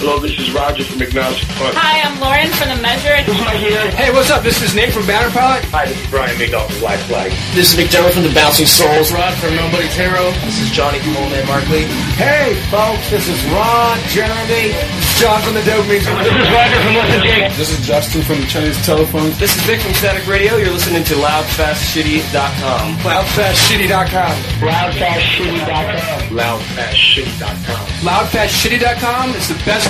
Hello, this is Roger from Agnostic Front. Hi, I'm Lauren from The Measure. Hey, what's up? This is Nate from Banner Pilot. Hi, this is Brian McDonald from Black Flag. This is McDermott from the Bouncing Souls. Rod from Nobody Tarot. This is Johnny from Old Man Markley. Hey, folks, this is Ron, Jeremy, John from the Dope Music. This is Roger from Listen Jake. This is Justin from Chinese Telephone. This is Vic from Static Radio. You're listening to LoudFastShitty.com. Loudfastshitty.com. Loudfastshitty.com. Loudfastshitty.com. Loudfastshitty.com is the best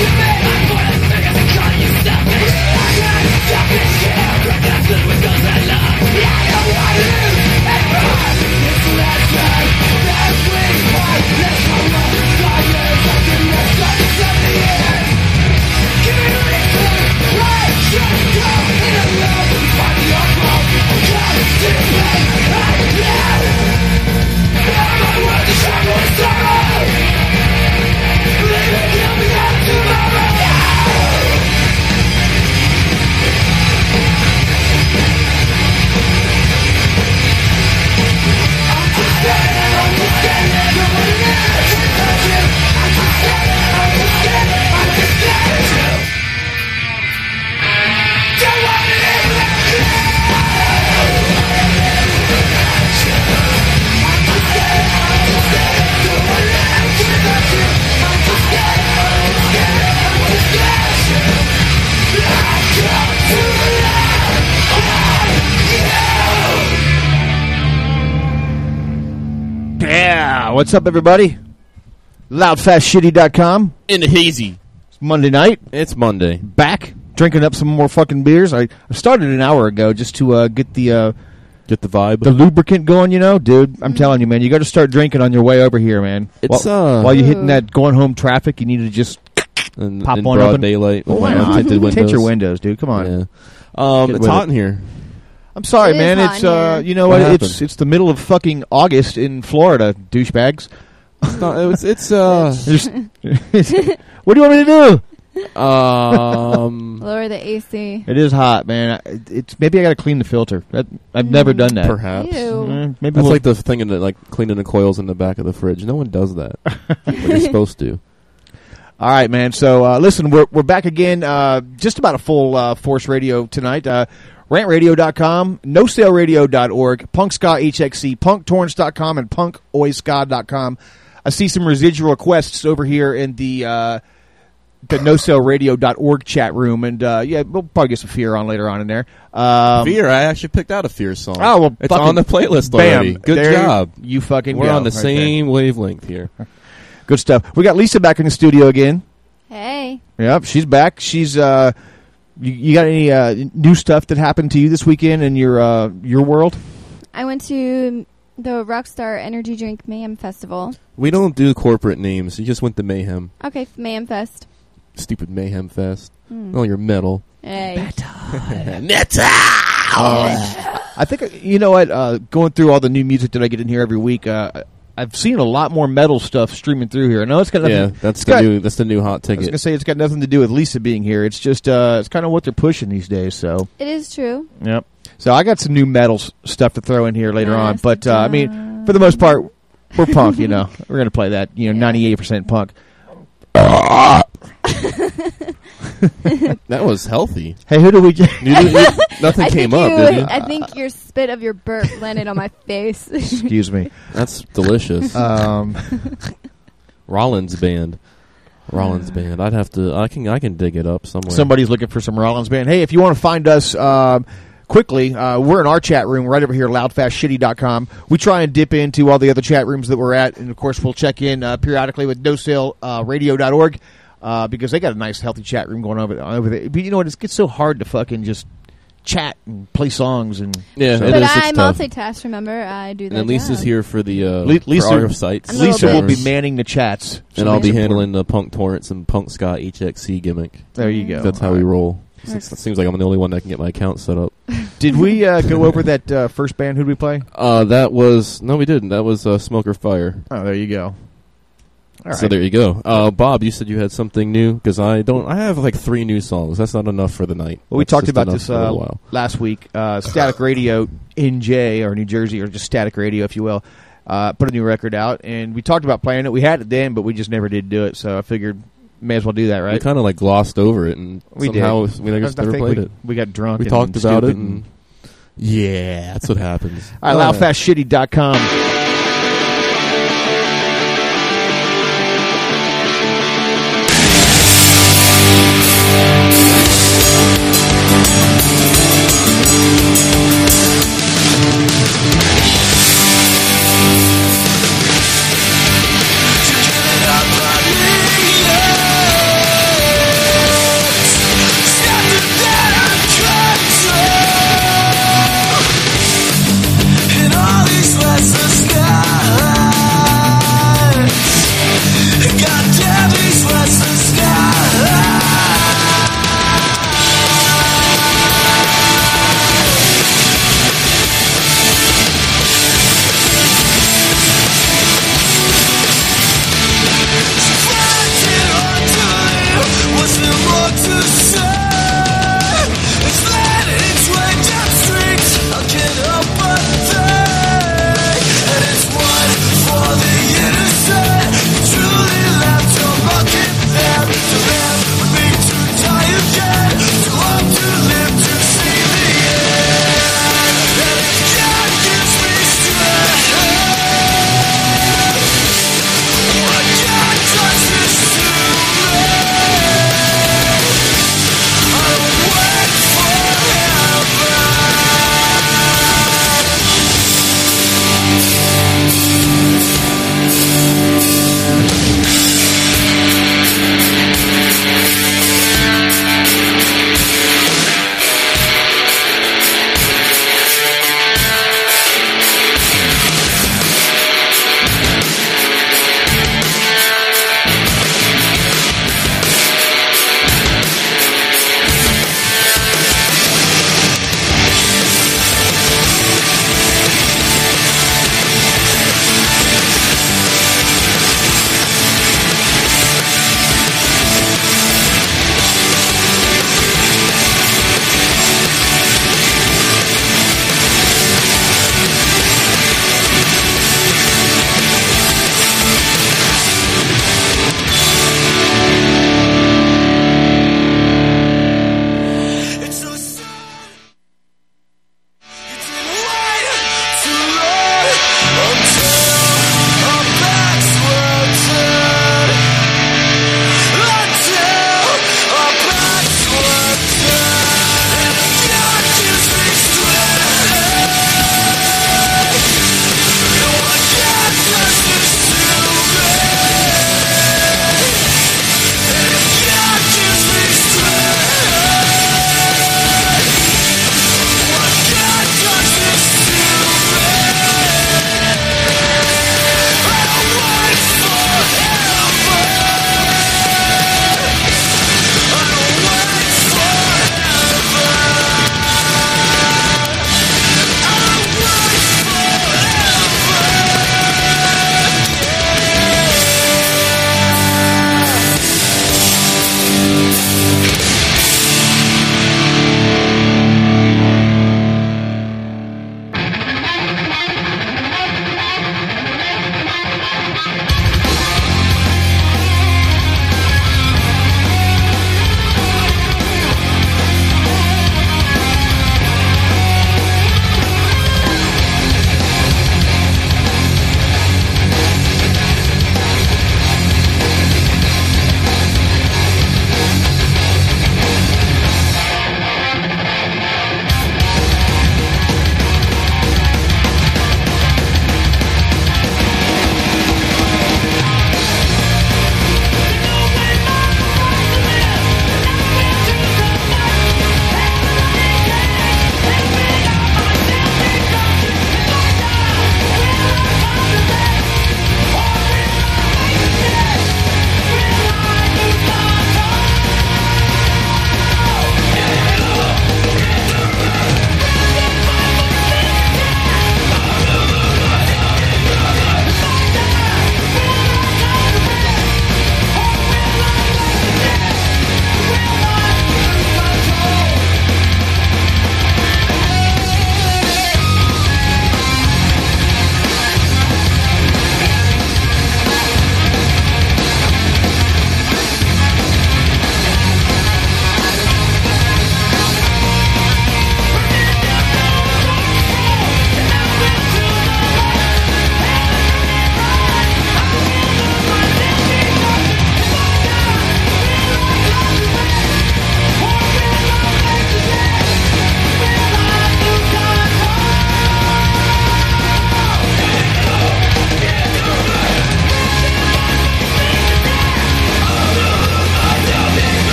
Yeah, what's up, everybody? Loudfastshitty.com. In the hazy. It's Monday night. It's Monday. Back drinking up some more fucking beers. I, I started an hour ago just to uh, get the uh, Get the vibe. the lubricant going. You know, dude. I'm telling you, man. You got to start drinking on your way over here, man. It's, while, uh, while you're hitting that going home traffic, you need to just in, pop in one broad open. daylight. Why not? tinted windows. Tint your windows, dude. Come on. Yeah. Um, it's hot it. in here. I'm sorry, It is man. It's uh, here. you know What what? It's it's the middle of fucking August in Florida, douchebags. It's, it's, it's uh, what do you want me to do? um, Lower the AC. It is hot, man. I- It's maybe I got to clean the filter. That, I've never done that. perhaps. Ew. Mm, maybe That's we'll- like the thing in the, like cleaning the coils in the back of the fridge. No one does that. but you're supposed to. All right, man. So uh, listen, we're we're back again. Uh, just about a full uh, force radio tonight. Rantradio.com, nosaleradio.org, punkskahxc, punktorrents.com, and punkoiska.com. I see some residual requests over here in the uh, the nosaleradio.org chat room, and uh, yeah, we'll probably get some fear on later on in there. Um, Fear. I actually picked out a Fear song. Oh well, it's on the playlist bam, already. Good There job. You fucking We're go on the right there. same wavelength here. Good stuff. We got Lisa back in the studio again. Hey. Yep, she's back. She's uh, you, you got any uh, new stuff that happened to you this weekend in your uh, your world? I went to the Rockstar Energy Drink Mayhem Festival. We don't do corporate names. You just went to Mayhem. Okay, Mayhem Fest. Stupid Mayhem Fest. Hmm. Oh, you're metal. Hey. metal. Metal. I think uh, you know what. Uh, going through all the new music that I get in here every week, uh, I've seen a lot more metal stuff streaming through here. I know it's got nothing. Yeah, that's it's the got- new. That's the new hot I was ticket. gonna say it's got nothing to do with Lisa being here. It's just uh, it's kind of what they're pushing these days. So It is true. Yep. So I got some new metal stuff to throw in here later on, but uh, I mean, for the most part, we're punk. You know, we're gonna play that. You know, ninety eight percent punk. That was healthy. Hey, who do we? You didn't- you- nothing I came up, you, did you? I think your spit of your burp landed on my face. Excuse me. That's delicious. Um, Rollins band. Rollins band. I'd have to. I can. I can dig it up somewhere. somebody's looking for some Rollins band. Hey, if you want to find us, um, quickly, uh, we're in our chat room right over here, loudfastshitty.com. We try and dip into all the other chat rooms that we're at, and of course, we'll check in uh, periodically with nosaleradio.org uh, because they got a nice, healthy chat room going over, over there. But you know what? It gets so hard to fucking just chat and play songs and Yeah, so- it But is, I it's tough. multitask. Remember, I do that. And Lisa's job. here for the uh, Le- Lisa- for our sites. I'm Lisa will be manning the chats, and I'll be That's handling the Punk Torrents and Punk Ska HXC gimmick. There you go. That's how All we roll. It seems like I'm the only one that can get my account set up. Did we uh, go over that uh, first band? Who did we play? Uh, that was no, we didn't. That was uh, Smoke or Fire. Oh, there you go. All right. So there you go. Uh, Bob, you said you had something new because I don't. I have like three new songs. That's not enough for the night. Well, we That's talked about this a uh, while. last week. Uh, Static Radio NJ or New Jersey or just Static Radio, if you will, uh, put a new record out, and we talked about playing it. We had it then, but we just never did do it. So I figured may as well do that, right? We kind of like glossed over it, and We somehow did. we just I never played we, it. We got drunk. We and talked about it, stupid and yeah, that's what happens. All right, loudfastshitty.com.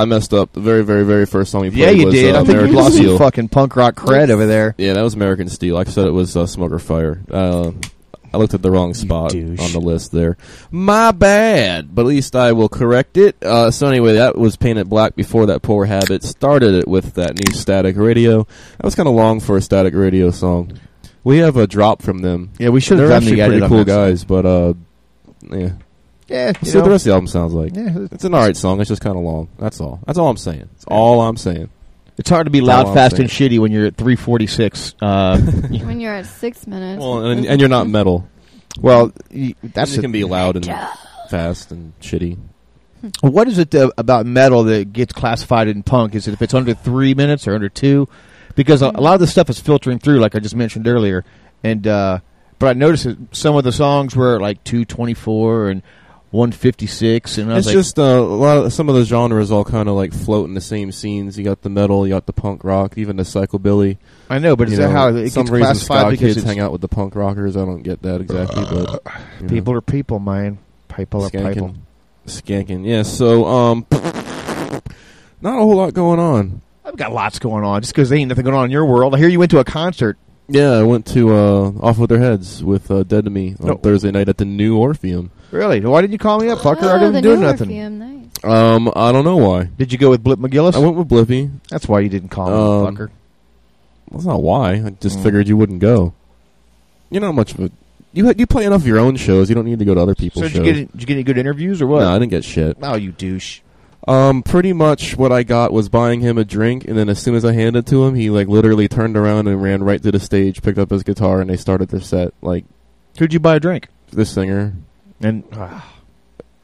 I messed up. The very, very, very first song we played Yeah, you was, did. Uh, I think you lost Steel. some fucking punk rock cred over there. Yeah, that was American Steel. I said it was uh, Smoke or Fire. Uh, I looked at the wrong spot on the list there. My bad, but at least I will correct it. Uh, so anyway, that was Paint It Black before that Poor Habit. Started it with that new Static Radio. That was kind of long for a Static Radio song. We have a drop from them. Yeah, we should have done the edit pretty cool guys, but uh, yeah. Yeah, you See what the rest of the album sounds like. yeah, It's an alright song. It's just kind of long. That's all. That's all I'm saying. It's all I'm saying. it's hard to be That's loud, fast, saying. and shitty when you're at 346. Uh, When you're at six minutes. Well, and, and you're not metal. well, y- that's it can be loud and fast and shitty. What is it uh, about metal that gets classified in punk? Is it if it's under three minutes or under two? Because a, a lot of the stuff is filtering through, like I just mentioned earlier. And uh, but I noticed that some of the songs were like two twenty four and one fifty six, and I was It's like, just uh, a lot of some of the genres all kind of like float in the same scenes. You got the metal, you got the punk rock, even the psychobilly. I know, but is You that how it some gets reason classified? ska Because kids hang out with the punk rockers. I don't get that exactly, but you know. people are people, man. People are people. skanking, skanking. Yeah. So um, not a whole lot going on. I've got lots going on. Just because there ain't nothing going on in your world. I hear you went to a concert. Yeah, I went to uh, Off with Their Heads with uh, Dead to Me on No. Thursday night at the New Orpheum. Really? Why didn't you call me up, fucker? I Oh, didn't do nothing. Orpheum, nice. Um, I don't know why. Did you go with Blip McGillis? I went with Blippy. That's why you didn't call me, Um, fucker. That's not why. I just Mm. figured you wouldn't go. You're not much of a. You ha- you play enough of your own shows. You don't need to go to other So people's did you shows. get did you get any good interviews or what? no, I didn't get shit. Oh, you douche. Um, pretty much what I got was buying him a drink, and then as soon as I handed it to him, he like literally turned around and ran right to the stage, picked up his guitar, and they started their set. Like Who'd you buy a drink? This singer, And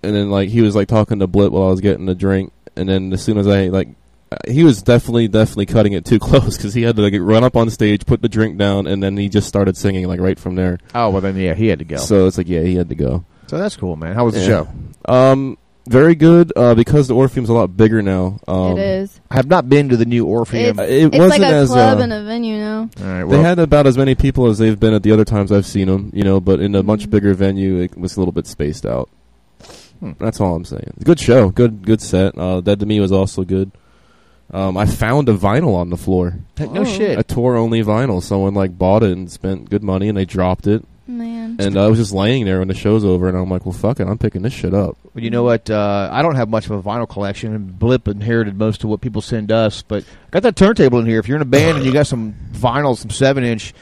and then like he was like talking to Blip while I was getting the drink, and then as soon as I like. uh, He was definitely, definitely cutting it too close because he had to like run up on stage, put the drink down, and then he just started singing like right from there. oh well, then yeah, he had to go. So, So it's like, yeah, he had to go. So that's cool, man. How was the show? Um, very good uh, because the Orpheum's a lot bigger now. Um, it is. I have not been to the new Orpheum. It's, it it's wasn't like a as, club uh, and a venue now. All right, They had about as many people as they've been at the other times I've seen them, you know, but in a much Mhm. bigger venue, it was a little bit spaced out. Hmm. That's all I'm saying. Good show, good good set. Uh, Dead to Me was also good. Um, I found a vinyl on the floor, no Oh. shit. a tour only vinyl. Someone like bought it and spent good money, and they dropped it. Man. And I was just laying there when the show's over, and I'm like, well, fuck it, I'm picking this shit up. Well, you know what? Uh, I don't have much of a vinyl collection. and Blip inherited most of what people send us, but I got that turntable in here. If you're in a band and you got some vinyl, some seven inch,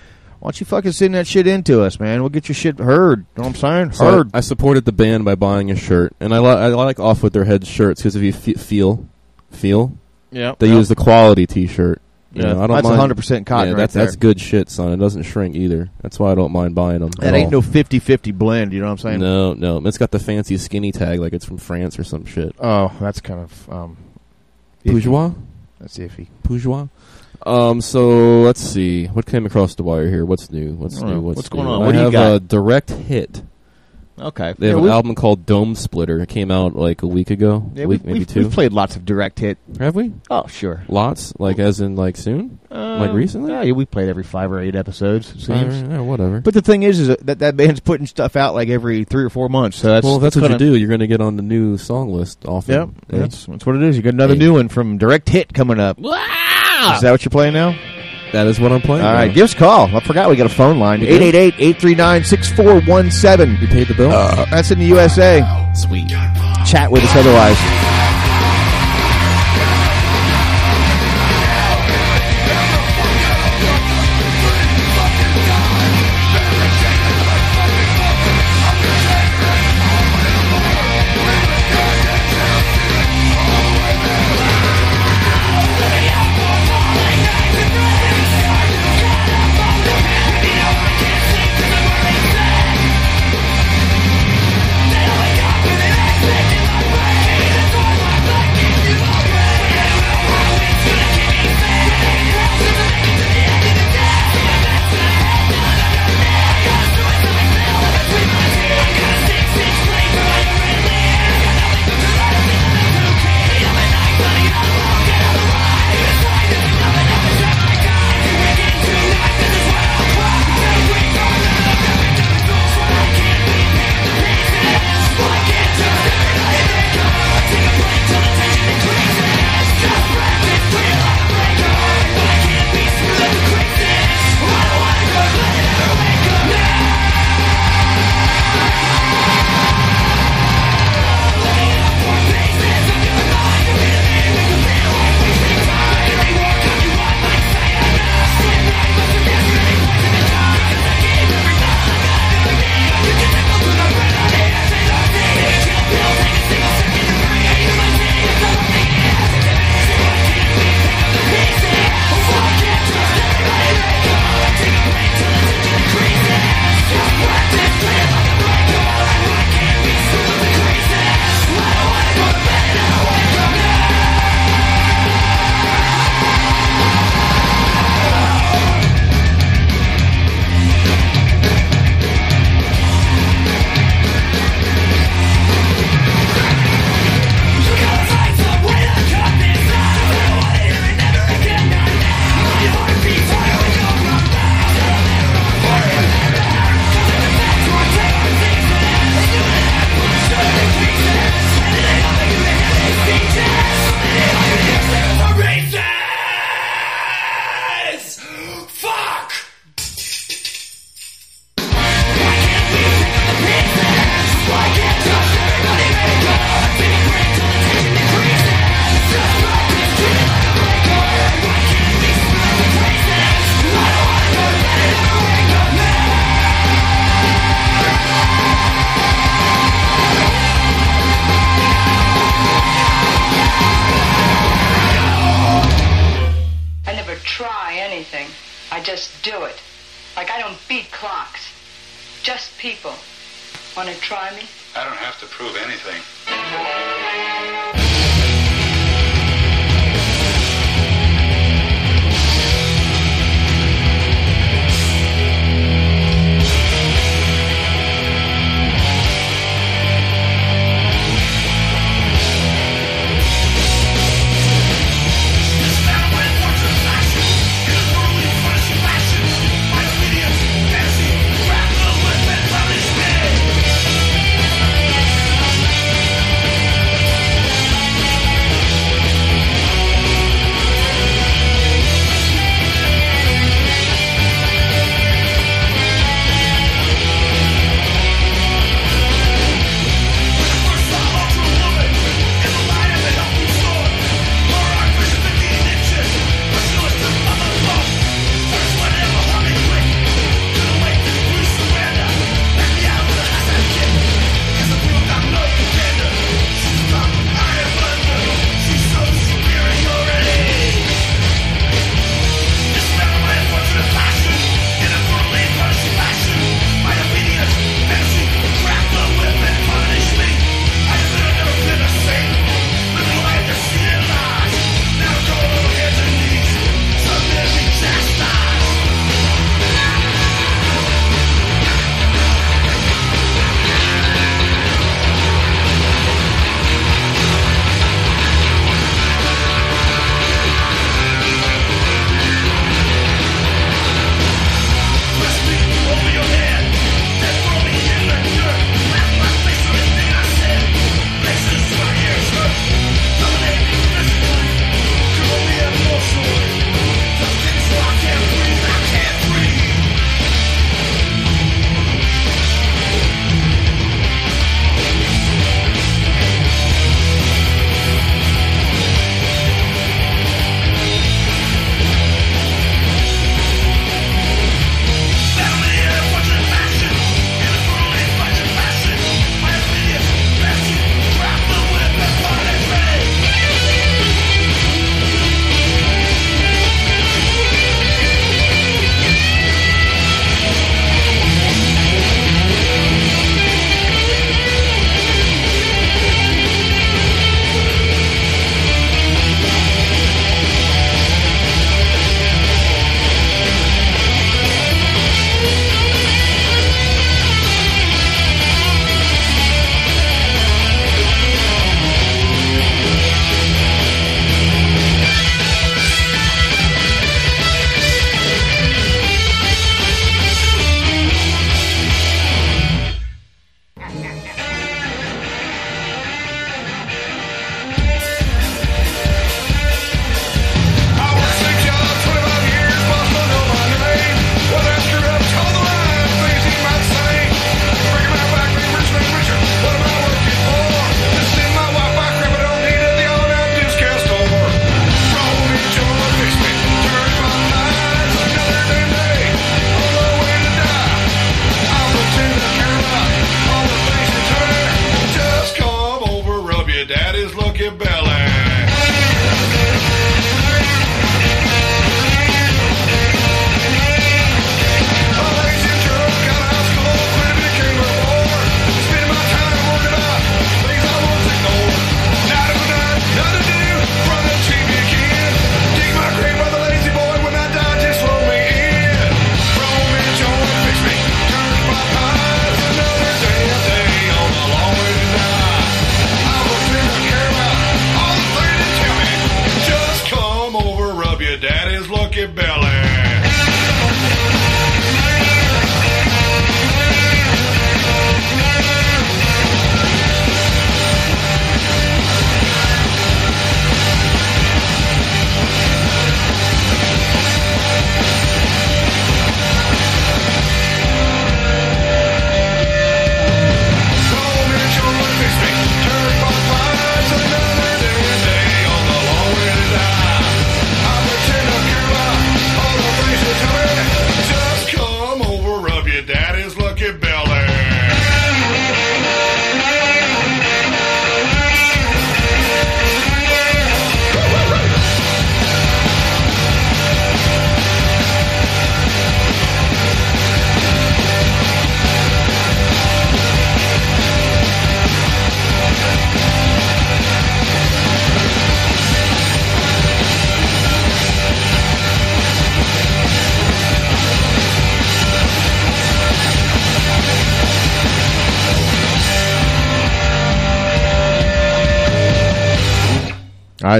why don't you fucking send that shit in to us, man? We'll get your shit heard. You know what I'm saying? So heard. I, supported the band by buying a shirt, and I, li- I like off with their head shirts because if you fe- feel, feel, yeah. they use the quality T-shirt. You Yeah, know, I don't that's mind. 100% cotton yeah, right that's there. that's good shit, son. It doesn't shrink either. That's why I don't mind buying them. That ain't no 50-50 blend. You know what I'm saying? No, no. It's got the fancy skinny tag like it's from France or some shit. Oh, that's kind of um, iffy. Bourgeois, That's iffy. bourgeois. Um. So let's see. What came across the wire here? What's new? What's I new? know. What's, What's going new? on? I What do you have got? a direct hit. Okay. They have Yeah, an album called Domesplitter. It came out like a week ago. Yeah, a we, week, maybe we've, 2 we've played lots of direct hit. have we? Oh, sure. Lots, like as in like soon. Like Um, recently? Yeah, we played every five or eight episodes. It seems. Uh, yeah, whatever. But the thing is, is that that band's putting stuff out like every three or four months. So that's well, that's what you do. You're going to get on the new song list often. Yep, that's that's what it is. You got another Hey. new one from Direct Hit coming up. Is that what you're playing now? That is what I'm playing. All right, now. give us a call. I forgot we got a phone line. You 888-839-6417. you paid the bill. Uh, that's in the USA. Sweet. Chat with us otherwise.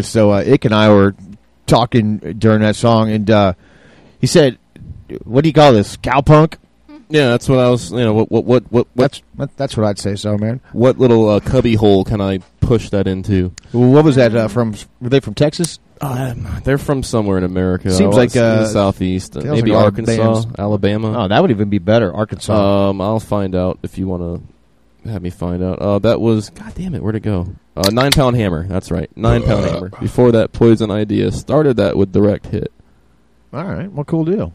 So uh, Ick and I were talking during that song, and uh, he said, "What do you call this? Cowpunk?" Yeah, that's what I was. You know, what what what what That's that's what I'd say. So, man, what little uh, cubby hole can I push that into? Well, what was that uh, from? Were they from Texas? They're from somewhere in America. Seems like, it's in the uh, southeast, sounds maybe like a lot of Arkansas. Alabama. Oh, that would even be better. Arkansas. Um, I'll find out if you want to have me find out. Uh, that was God damn it, where'd it go? Uh, Nine Pound Hammer. That's right, Nine Pound Hammer. Before that, Poison Idea started that with direct hit. All right. Well, cool deal.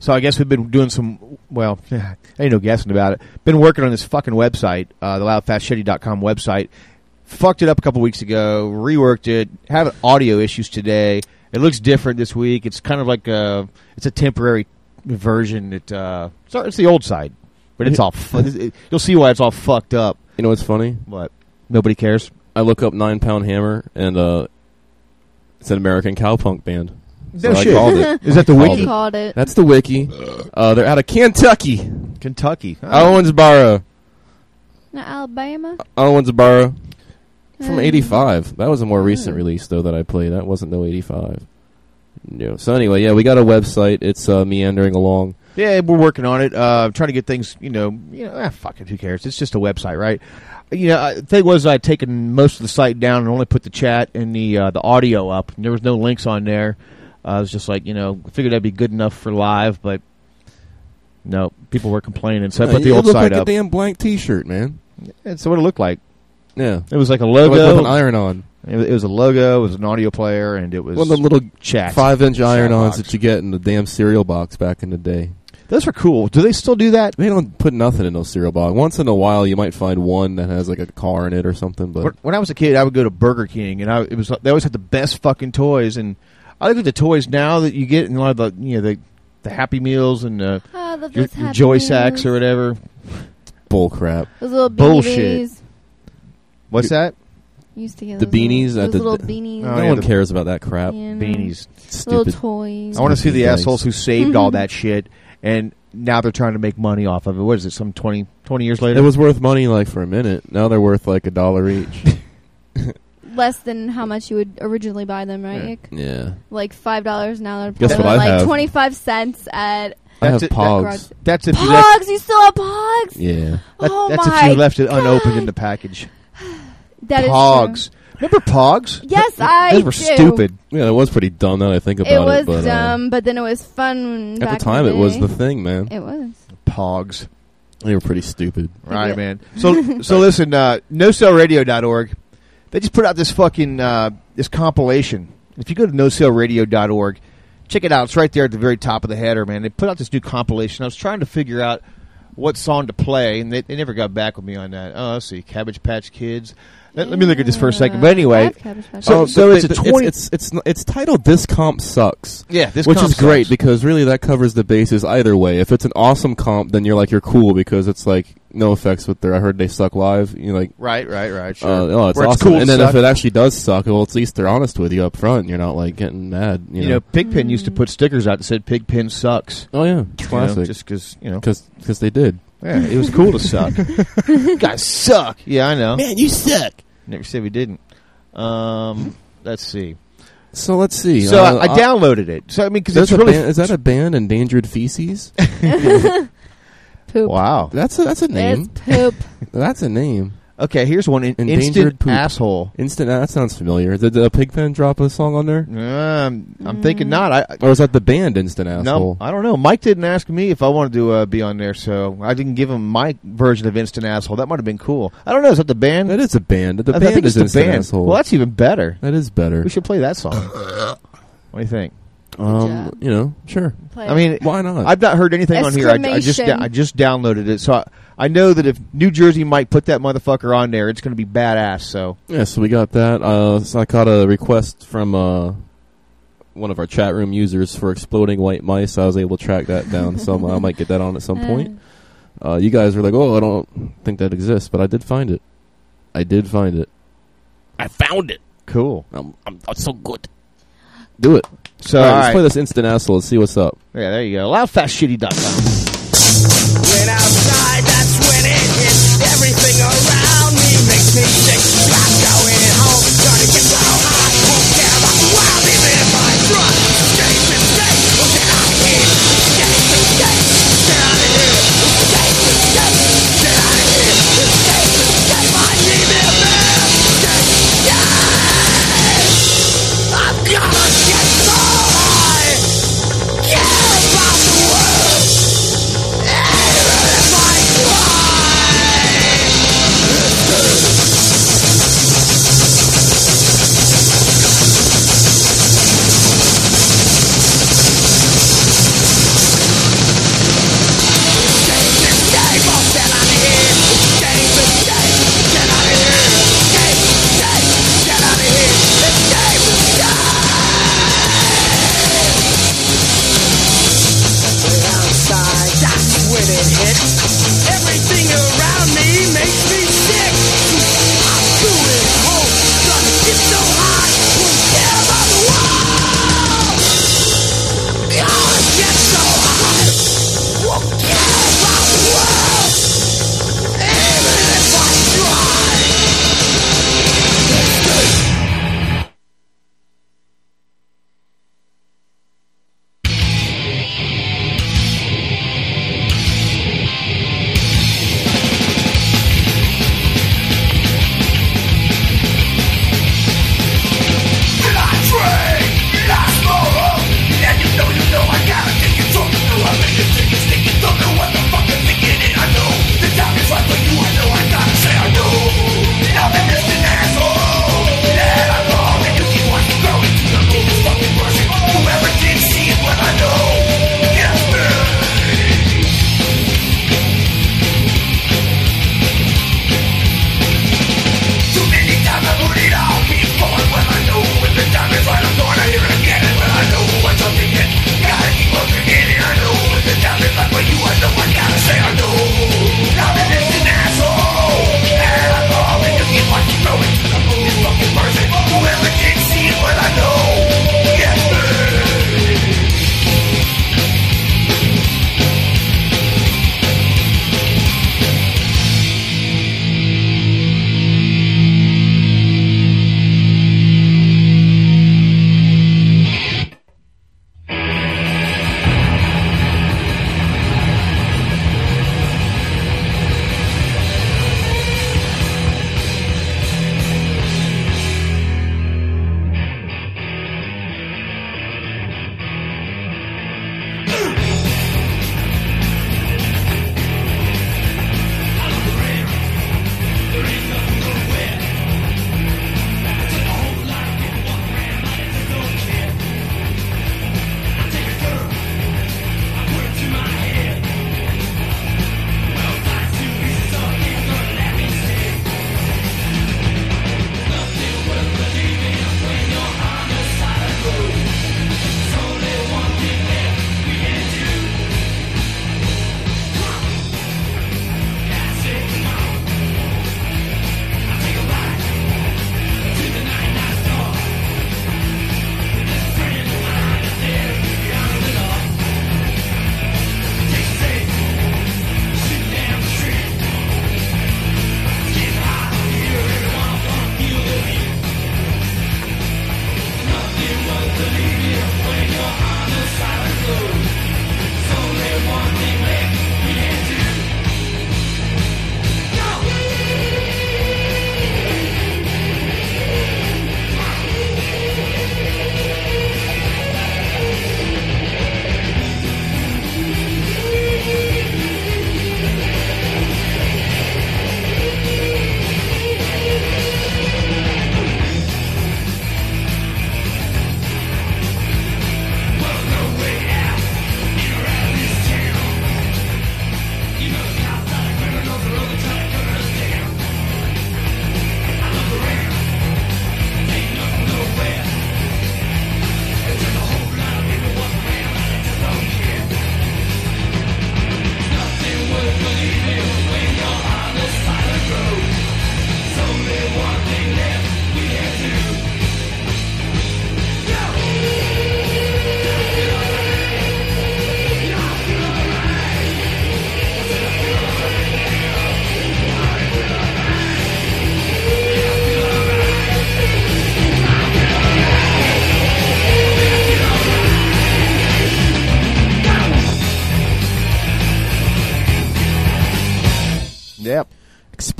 So I guess we've been doing some, well, I ain't no guessing about it. Been working on this fucking website, uh, the loudfastshitty.com website. Fucked it up a couple weeks ago, reworked it, have audio issues today. It looks different this week. It's kind of like a, it's a temporary version. It, uh, it's the old side, but it's all, you'll see why it's all fucked up. You know what's funny? What? Nobody cares? I look up Nine Pound Hammer, and uh, it's an American cowpunk band. No So I shit. called it. Is that the Called wiki? it. Called it. That's the wiki. Uh, they're out of Kentucky, Kentucky. Oh. Owensboro, Not Alabama. Owensboro. From Mm. '85. That was a more recent release, though, that I played. That wasn't no '85. No. So anyway, yeah, we got a website. It's uh, meandering along. Yeah, we're working on it. Uh, trying to get things, you know, you know, ah, fuck it, who cares? It's just a website, right? You know, uh, thing was I'd taken most of the site down and only put the chat and the uh, the audio up. And there was no links on there. Uh, I was just like, you know, figured that'd be good enough for live, but no, people were complaining. So I put the it old looked site like up. a damn blank T-shirt, man. That's what it looked like. Yeah, It was like a logo. with an iron on. It was- a logo. It was an audio player, and it was One of the little chat five-inch iron-ons that you get in the damn cereal box back in the day. Those were cool. Do they still do that? They don't put nothing in those cereal box. Once in a while, you might find one that has like a car in it or something. But When- When I was a kid, I would go to Burger King, and I it was they always had the best fucking toys. And I look at the toys now that you get in a lot of the you know the the Happy Meals and uh, Oh, I your, your Joy Meals. Sacks or whatever. bull crap. Those little beanie Bullshit. babies. What's that? Used to get The those little- beanies at those the- little beanies. Oh, no yeah, one cares about that crap. You know, Beanies. Little Stupid. toys. I want to see the Nice. assholes who saved all that shit, and now they're trying to make money off of it. What is it? Some 20, 20 years later? It was worth money like for a minute. Now they're worth like a dollar each. Less than how much you would originally buy them, right? Nick? yeah. Like five dollars now. They're Guess probably what I like have? twenty five cents at I have That's it- Pogs. That's if you left, Pogs. You still have Pogs? Yeah. that- oh that's my if you left it unopened in the package. That is Pogs. Remember Pogs? true. Yes, I Those were do. stupid. Yeah, it was pretty dumb now that I think about It it. was but, uh, dumb, but then it was fun. at back the time, in it was the thing, man. It was. Pogs. They were pretty stupid. Right, Yeah. man. So, so listen, uh, NoSaleRadio.org, they just put out this fucking uh, this compilation. If you go to NoSaleRadio.org, check it out. It's right there at the very top of the header, man. They put out this new compilation. I was trying to figure out what song to play, and they, they never got back with me on that. Oh, let's see, Cabbage Patch Kids. Let, let me look at this for a second. But anyway, have Cabbage Patch so Oh, so it's a twenty. It's, it's it's it's titled "This Comp Sucks." yeah, this which comp is great sucks. because really that covers the bases either way. If it's an awesome comp, then you're like you're cool because it's like NOFX with their. I heard they suck live. You know, like right, right, right. Sure. uh, oh, it's Where awesome. cool and then suck. if it actually does suck, well, at least they're honest with you up front. You're not like getting mad. You, you know, Pigpen used to put stickers out that said "Pigpen sucks." oh yeah, You know, classic. just because you know, Because they did. Yeah, it was cool to suck. you guys suck. Yeah, I know. Man, you suck. Never said we didn't. Um, let's see. So let's see. So Uh, I, I downloaded it. So I mean, because There's it's a really is that a band? Endangered Feces. Poop. wow. That's a, that's a name. It's poop. That's a name. Okay, here's one. In, Endangered instant poop. asshole. Instant. That sounds familiar. Did the Pigpen drop a song on there, Um, I'm thinking not. I or was that the band Instant Asshole? no, I don't know. Mike didn't ask me if I wanted to uh, be on there, so I didn't give him my version of instant asshole. That might have been cool. I don't know. Is that the band? That is a band. The I, I band think is it's Instant band. Asshole. Well, that's even better. that is better. We should play that song. what do you think? Um, you know, sure. Play I mean, Why not? I've not heard anything on here. I, I just I just downloaded it, so I, I know that if New Jersey might put that motherfucker on there, it's going to be badass. So yeah, so we got that. Uh, so I caught a request from uh, one of our chat room users for exploding white mice. I was able to track that down, so I might get that on at some point. Uh, you guys were like, "Oh, I don't think that exists," but I did find it. I did find it. I found it. cool. I'm, I'm, I'm so good. Do it. So all right, all let's right. play this instant asshole. Let's see what's up. yeah, there you go. Loudfastshitty.com. When outside,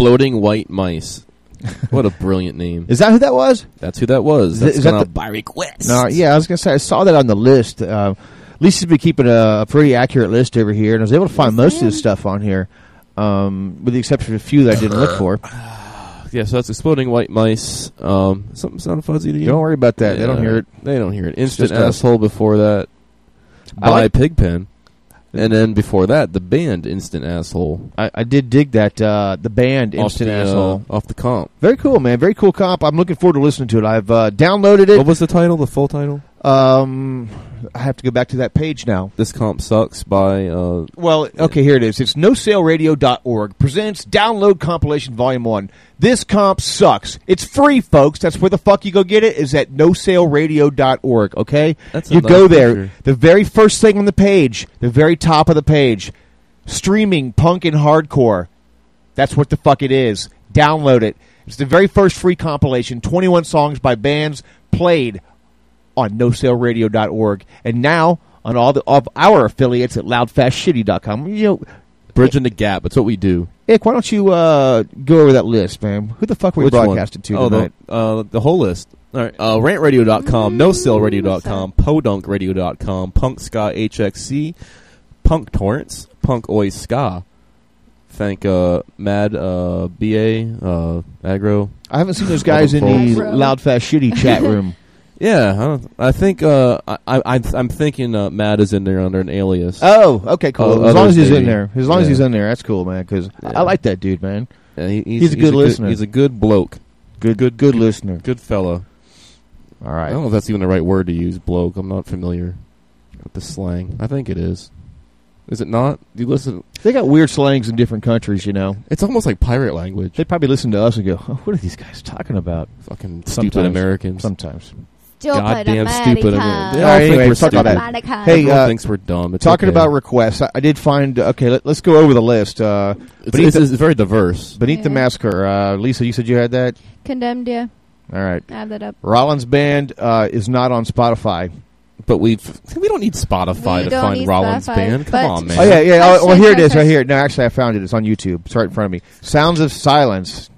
Exploding White Mice. what a brilliant name. Is that who that was? That's who that was. Is That's is that the- out by request. No, yeah, I was gonna say I saw that on the list. Uh, Lisa's been keeping a, a pretty accurate list over here, and I was able to find most of this stuff on here, um, with the exception of a few that I didn't look for. Yeah, so that's Exploding White Mice. Um, something sound fuzzy to you? Don't worry about that. They don't hear it. They don't hear it. Instant just us. Asshole before that. I By like- Pigpen. And then before that, the band Instant Asshole. I, I did dig that uh, the band Off Instant the, uh, Asshole off the comp. Very cool, man. Very cool comp. I'm looking forward to listening to it. I've uh, downloaded it. What was the title? The full title? Um, I have to go back to that page now. This comp sucks by uh, Well, okay, here it is. It's nosaleradio.org presents download compilation volume 1. This comp sucks. It's free, folks. That's where the fuck you go get it is at nosaleradio.org, okay? That's you go there. picture. The very first thing on the page, the very top of the page, streaming punk and hardcore. That's what the fuck it is. Download it. It's the very first free compilation, 21 songs by bands played on nosaleradio.org and now on all the of our affiliates at loudfastshitty.com. You know, bridging the gap. That's what we do. Ick, why don't you uh, go over that list, man? Who the fuck were we Which one? broadcasted to oh. The, uh, the whole list. All right. Uh, rantradio.com, nosaleradio.com, podunkradio.com, punk ska HXC, punk torrents, punk oi ska. Thank uh, Mad uh, BA, uh, Aggro. I haven't seen those guys in the Bro. Loud Fast Shitty chat room. Yeah, I, I think uh, I, I, I'm thinking uh, Mad is in there under an alias. Oh, okay, cool. Uh, as long as he's in there, as long as he's in there, that's cool, man. Because I, Yeah. I like that dude, man. Yeah, he, he's, he's a good listener. he's a good bloke. Good, good, good listener. Good fellow. All I don't know if that's even the right word to use, bloke. I'm not familiar with the slang. I think it is. Is it not? Do you listen? They got weird slangs in different countries, you know. It's almost like pirate language. They probably listen to us and go, oh, "What are these guys talking about?" Fucking Sometimes. stupid Americans. Sometimes. Stupid Goddamn America. stupid Americans. They All all right, think anyway, we're talk about stupid. that. Hey, Everyone uh, thinks we're dumb. It's Talking okay. about requests, I, I did find. Okay, let, us go over the list. Uh, it's, beneath it's, the, it's very diverse. beneath the Yeah. massacre, uh, Lisa, you said you had that. Condemned Yeah. All right. Add that up. Rollins Band uh, is not on Spotify. But we've we don't need Spotify We to find Rollins Spotify, band. Come on, man. Oh yeah, yeah. Oh, well, here it is, right here. No, actually, I found it. It's on YouTube. It's right in front of me. Sounds of Silence.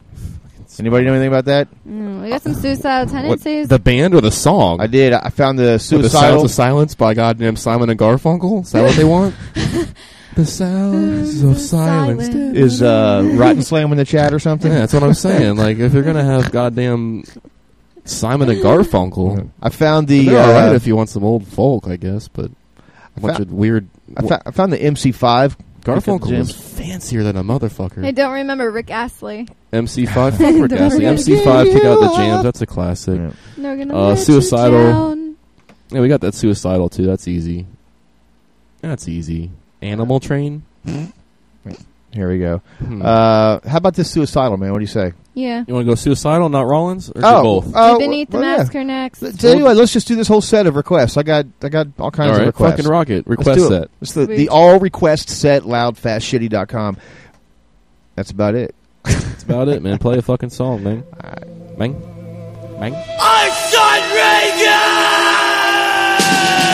Anybody know anything about that? Mm, we got some suicidal What, tendencies. the band or the song? I did. I found the With the Sounds of Silence by goddamn Simon and Garfunkel? Is that what they want? the Sounds of Silence. Silence. is uh, Rotten Slam in the chat or something? Yeah, that's what I'm saying. Like, if you're gonna have goddamn Simon and Garfunkel, I found the. Uh, all right if you want some old folk, I guess. But a bunch fa- of weird. I, I found the MC5. Garfunkel Jim. was fancier than a motherfucker. I don't remember Rick Astley. MC5, fuck Rick Astley. MC5, check out the jams. That's a classic. Yeah. No, gonna Uh, let you Suicidal. Yeah, we got that suicidal too. That's easy. That's easy. Animal Train. Here we go. Hmm. Uh, how about this suicidal man? What do you say? Yeah. you want to go suicidal, not Rollins, or Oh, both? oh, Beneath the well, yeah. massacre next. Let's- Tell you what, let's just do this whole set of requests. I got, I got all kinds All of requests. fucking rocket. Let's Request do it. set. It's the, Sweet. the all request set loudfastshitty.com. That's about it. That's about it, man. Play a fucking song, man. Bang. Bang. I shot Reagan!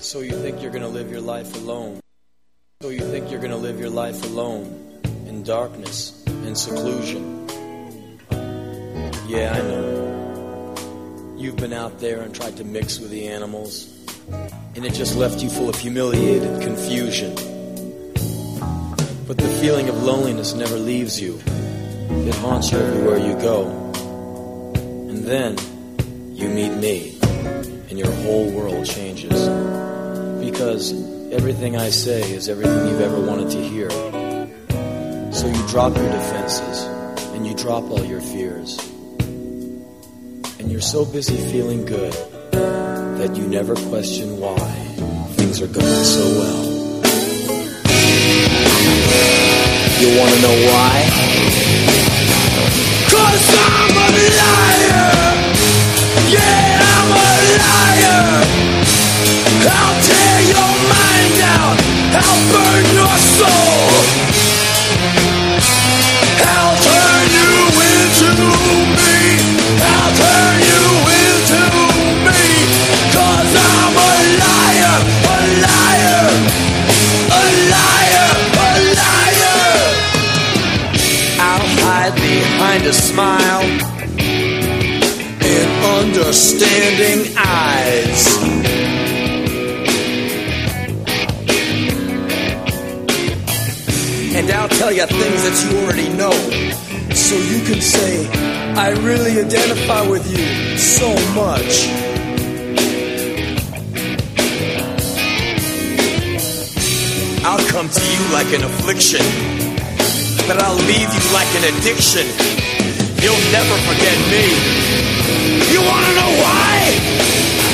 So you think you're gonna live your life alone. So you think you're gonna live your life alone, in darkness, in seclusion. Yeah, I know. You've been out there and tried to mix with the animals, and it just left you full of humiliated confusion. But the feeling of loneliness never leaves you. It haunts you everywhere you go. And then you meet me, and your whole world changes. Because everything I say is everything you've ever wanted to hear. So you drop your defenses, and you drop all your fears. And you're so busy feeling good that you never question why things are going so well. You wanna know why? Cause I'm a liar! Yeah, I'm a liar! I'll tear your mind out! I'll burn your soul! Behind a smile and understanding eyes. And I'll tell you things that you already know. So you can say, I really identify with you so much. I'll come to you like an affliction, but I'll leave you like an addiction. You'll never forget me. You wanna know why?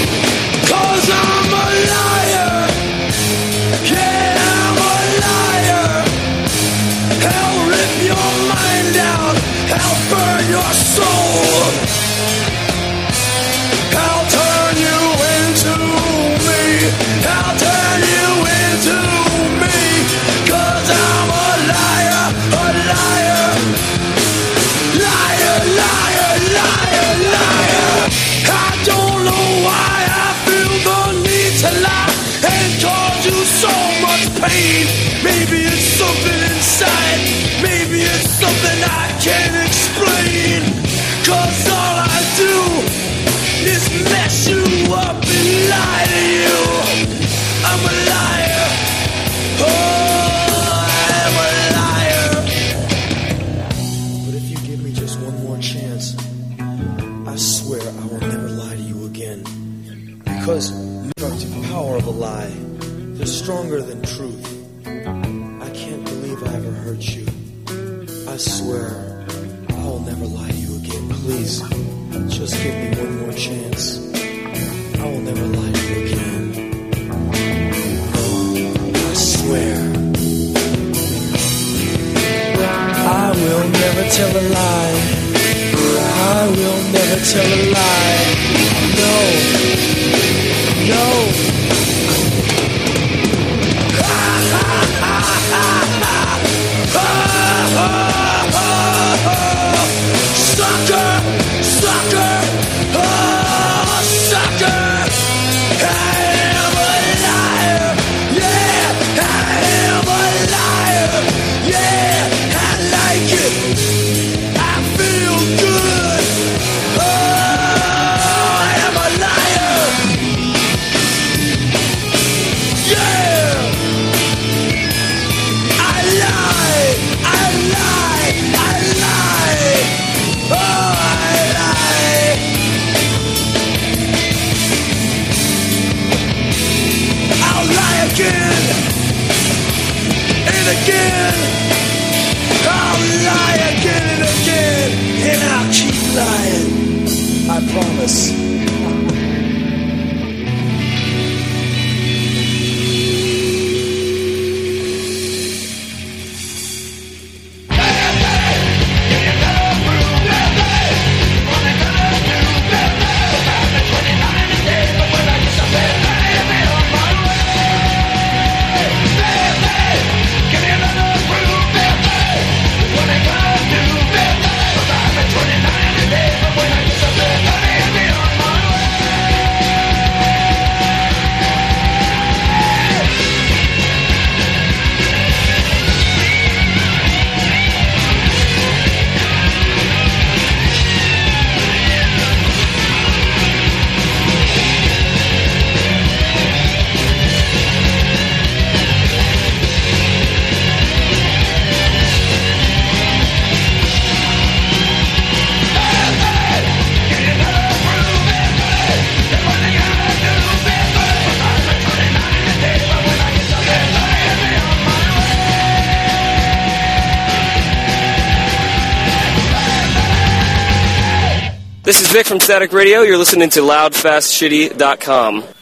Vic from Static Radio. You're listening to loudfastshitty.com.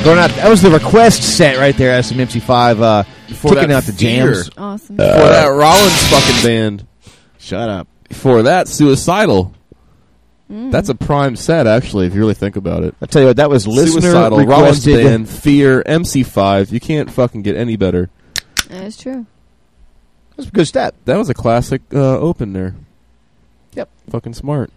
Uh, going out. That was the request set right there. SMMC5 uh, Before kicking out the Fear. jams. Awesome. For that Rollins fucking band. Shut up. For that, Suicidal. Mm. That's a prime set, actually, if you really think about it. I'll tell you what, that was listener Suicidal, Rollins requested. band, Fear, MC5. You can't fucking get any better. That's true. That's a good step. That was a classic uh, open there. Yep. Fucking smart.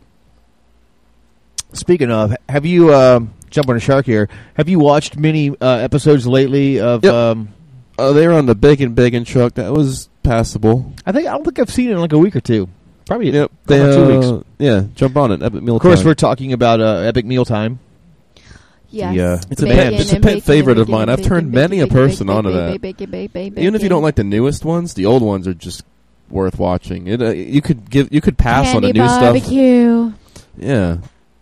Speaking of, have you uh, jump on a shark here? Have you watched many uh, episodes lately of? Yep. Um, Uh, they were on the Bacon Bacon truck. That was passable. I think I don't think I've seen it in like a week or two. Probably Yep. They, couple, two uh, weeks. Yeah, jump on it. Epic Meal Of course, Time. we're talking about uh, Epic Meal Time. Yeah, The, uh, It's a pet, it's a pet favorite and of mine. bacon I've turned bacon, many a person bacon, onto bacon, that. bacon, bacon, bacon, Even if you don't like the newest ones, the old ones are just worth watching. It, uh, you could give, you could pass on the new stuff. barbecue. Yeah,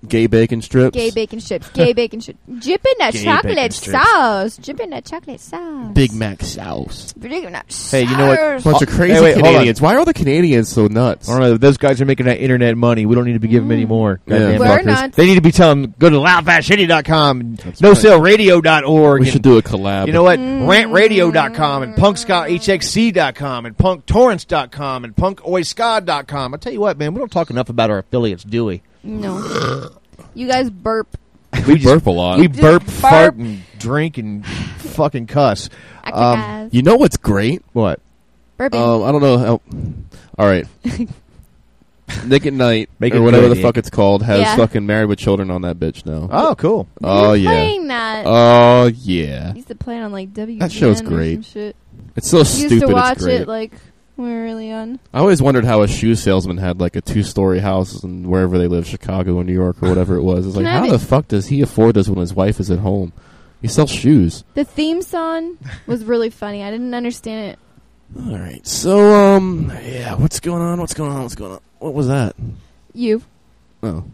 gay bacon strips. Gay bacon strips. Gay bacon strips. Dip in that Gay chocolate strips. sauce. Dip in that chocolate sauce. Big Mac sauce. Big Mac sauce. Hey, you know what? sauce. Bunch of Oh, crazy hey, wait, hold on. Canadians. Why are all the Canadians so nuts? I don't know. Those guys are making that internet money. We don't need to be giving them mm. any more. Yeah. Goddamn We're fuckers. not. They need to be telling them go to loudfastshitty.com and right. nosaleradio.org. We and should do a collab. You know what? Mm. Rantradio.com and punkskahxc.com and punktorrents.com and punkoiska.com. I tell you what, man, we don't talk enough about our affiliates, do we? No. You guys burp. we burp a lot. We burp, burp. fart, and drink and fucking cuss. Um, you know what's great? What? Burping. Um, I don't know how. All right. Nick at Nite, Make or whatever the fuck it's called, has Yeah. fucking Married with Children on that bitch now. Oh, cool. oh You're yeah. playing that. Oh yeah. I used to play it on like WGN That show's great. shit. It's so used stupid. to watch it's great. it like when we were really young. I always wondered how a shoe salesman had like a two-story house and wherever they live, Chicago or New York or whatever it was. It's like, Can I how have the it? fuck does he afford this when his wife is at home? He sells shoes. The theme song was really funny. I didn't understand it. All right. So, um, yeah, what's going on? What's going on? What's going on? What was that? You. Oh.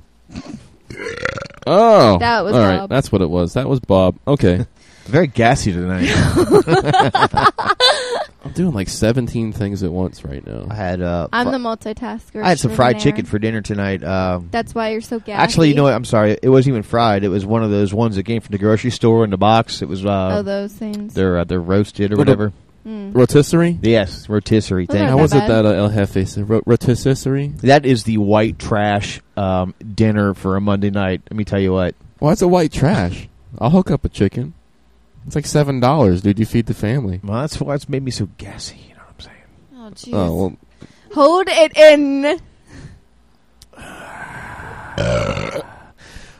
Oh. That was All right. Bob. That's what it was. That was Bob. Okay. Very gassy tonight. I'm doing like 17 things at once right now. I had uh, I'm the multitasker. I had some fried chicken for dinner tonight. Um, That's why you're so gassy. actually, you know what? I'm sorry. It wasn't even fried. It was one of those ones that came from the grocery store in the box. It was uh, Oh, those things. They're uh, they're roasted or What whatever. Mm. Rotisserie? Yes, rotisserie. Thing. Thank aren't How was that it that uh, El Jefe said? Ro- rotisserie? That is the white trash um, dinner for a Monday night. Let me tell you what. Why is it white trash? I'll hook up a chicken. It's like seven dollars, dude. You feed the family. Well, that's why it's made me so gassy. You know what I'm saying? Oh, jeez. Oh well, Hold it in.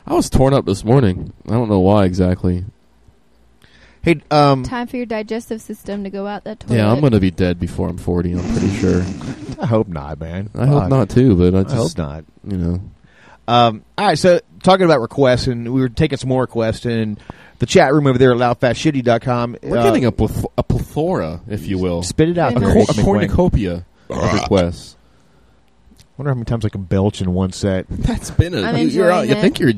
I was torn up this morning. I don't know why exactly. Hey, um, Time for your digestive system to go out that toilet. Yeah, I'm gonna be dead before I'm 40. I'm pretty sure. I hope not, man. I hope Fuck. not too, but I I just hope not. You know, Um, all right, so talking about requests, and we were taking some more requests, and the chat room over there at loudfastshitty.com. we're uh, getting a, pleth- a plethora, if you will, Spit it out a, co- a cornucopia of requests. wonder how many times I can belch in one set. That's been a. I'm you- you're, enjoying you think you're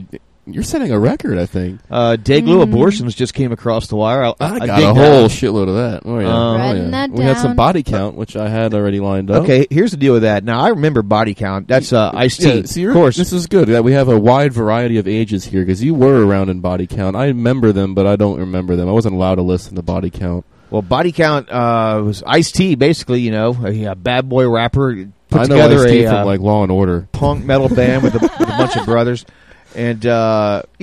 you're setting a record? I think. Uh, Dayglo Mm. abortions just came across the wire. I, I I got dig a that. whole shitload of that. Oh yeah, Uh, oh, yeah. that We had some body count, which I had already lined up. Okay, here's the deal with that. Now I remember body count. That's uh, Ice T. Yeah, see, of course. This is good that we have a wide variety of ages here because you were around in body count. I remember them, but I don't remember them. I wasn't allowed to listen to body count. Well, body count uh, was Ice T. Basically, you know, a, a bad boy rapper put I know together Ice-T a from uh, like Law and Order. punk metal band with a, with a bunch of brothers, and uh,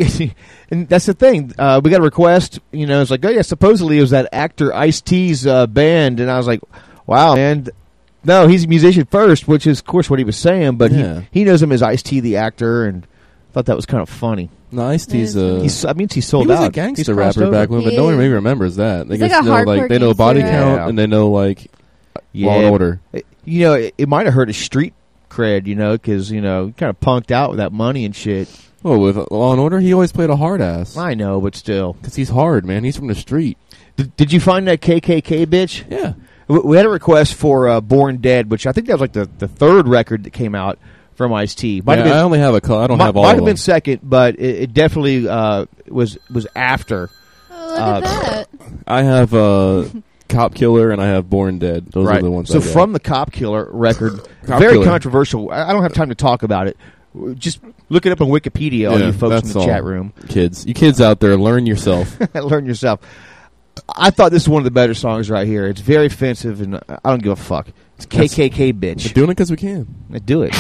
and that's the thing. Uh, we got a request. You know, it's like, oh yeah, supposedly it was that actor Ice T's uh, band, and I was like, wow, man. No, he's a musician first, which is of course what he was saying, but Yeah. he he knows him as Ice T, the actor, and thought that was kind of funny. No, Ice T's That is a. He's, I mean, he sold he was out. a gangster He's rapper over. back when, but He no one is. really remembers that. They He's just like a know like they know body count rapper. and they know like Law and Order. It- You know, it, it might have hurt his street cred, you know, because you know, kind of punked out with that money and shit. Well, with Law and Order, he always played a hard ass I know, but still. because he's hard, man. He's from the street. Did, did you find that KKK bitch? Yeah. We, we had a request for uh, "Born Dead," which I think that was like the, the third record that came out from Ice T. Might Yeah, have been, I only have a. col- I don't might, have all might of have been second, but it, it definitely uh, was was after. Oh, look Uh, at that. I have uh, Cop Killer and I have Born Dead. Those right. are the ones. so I from the Cop Killer record, Cop very Killer. controversial. I I don't have time to talk about it. Just look it up on Wikipedia, all Yeah, you folks in the all. chat room. kids, you kids out there, learn yourself. Learn yourself. I thought this is one of the better songs right here. It's very offensive, and I don't give a fuck. It's That's- KKK We're bitch. doing it because we can. I Do it.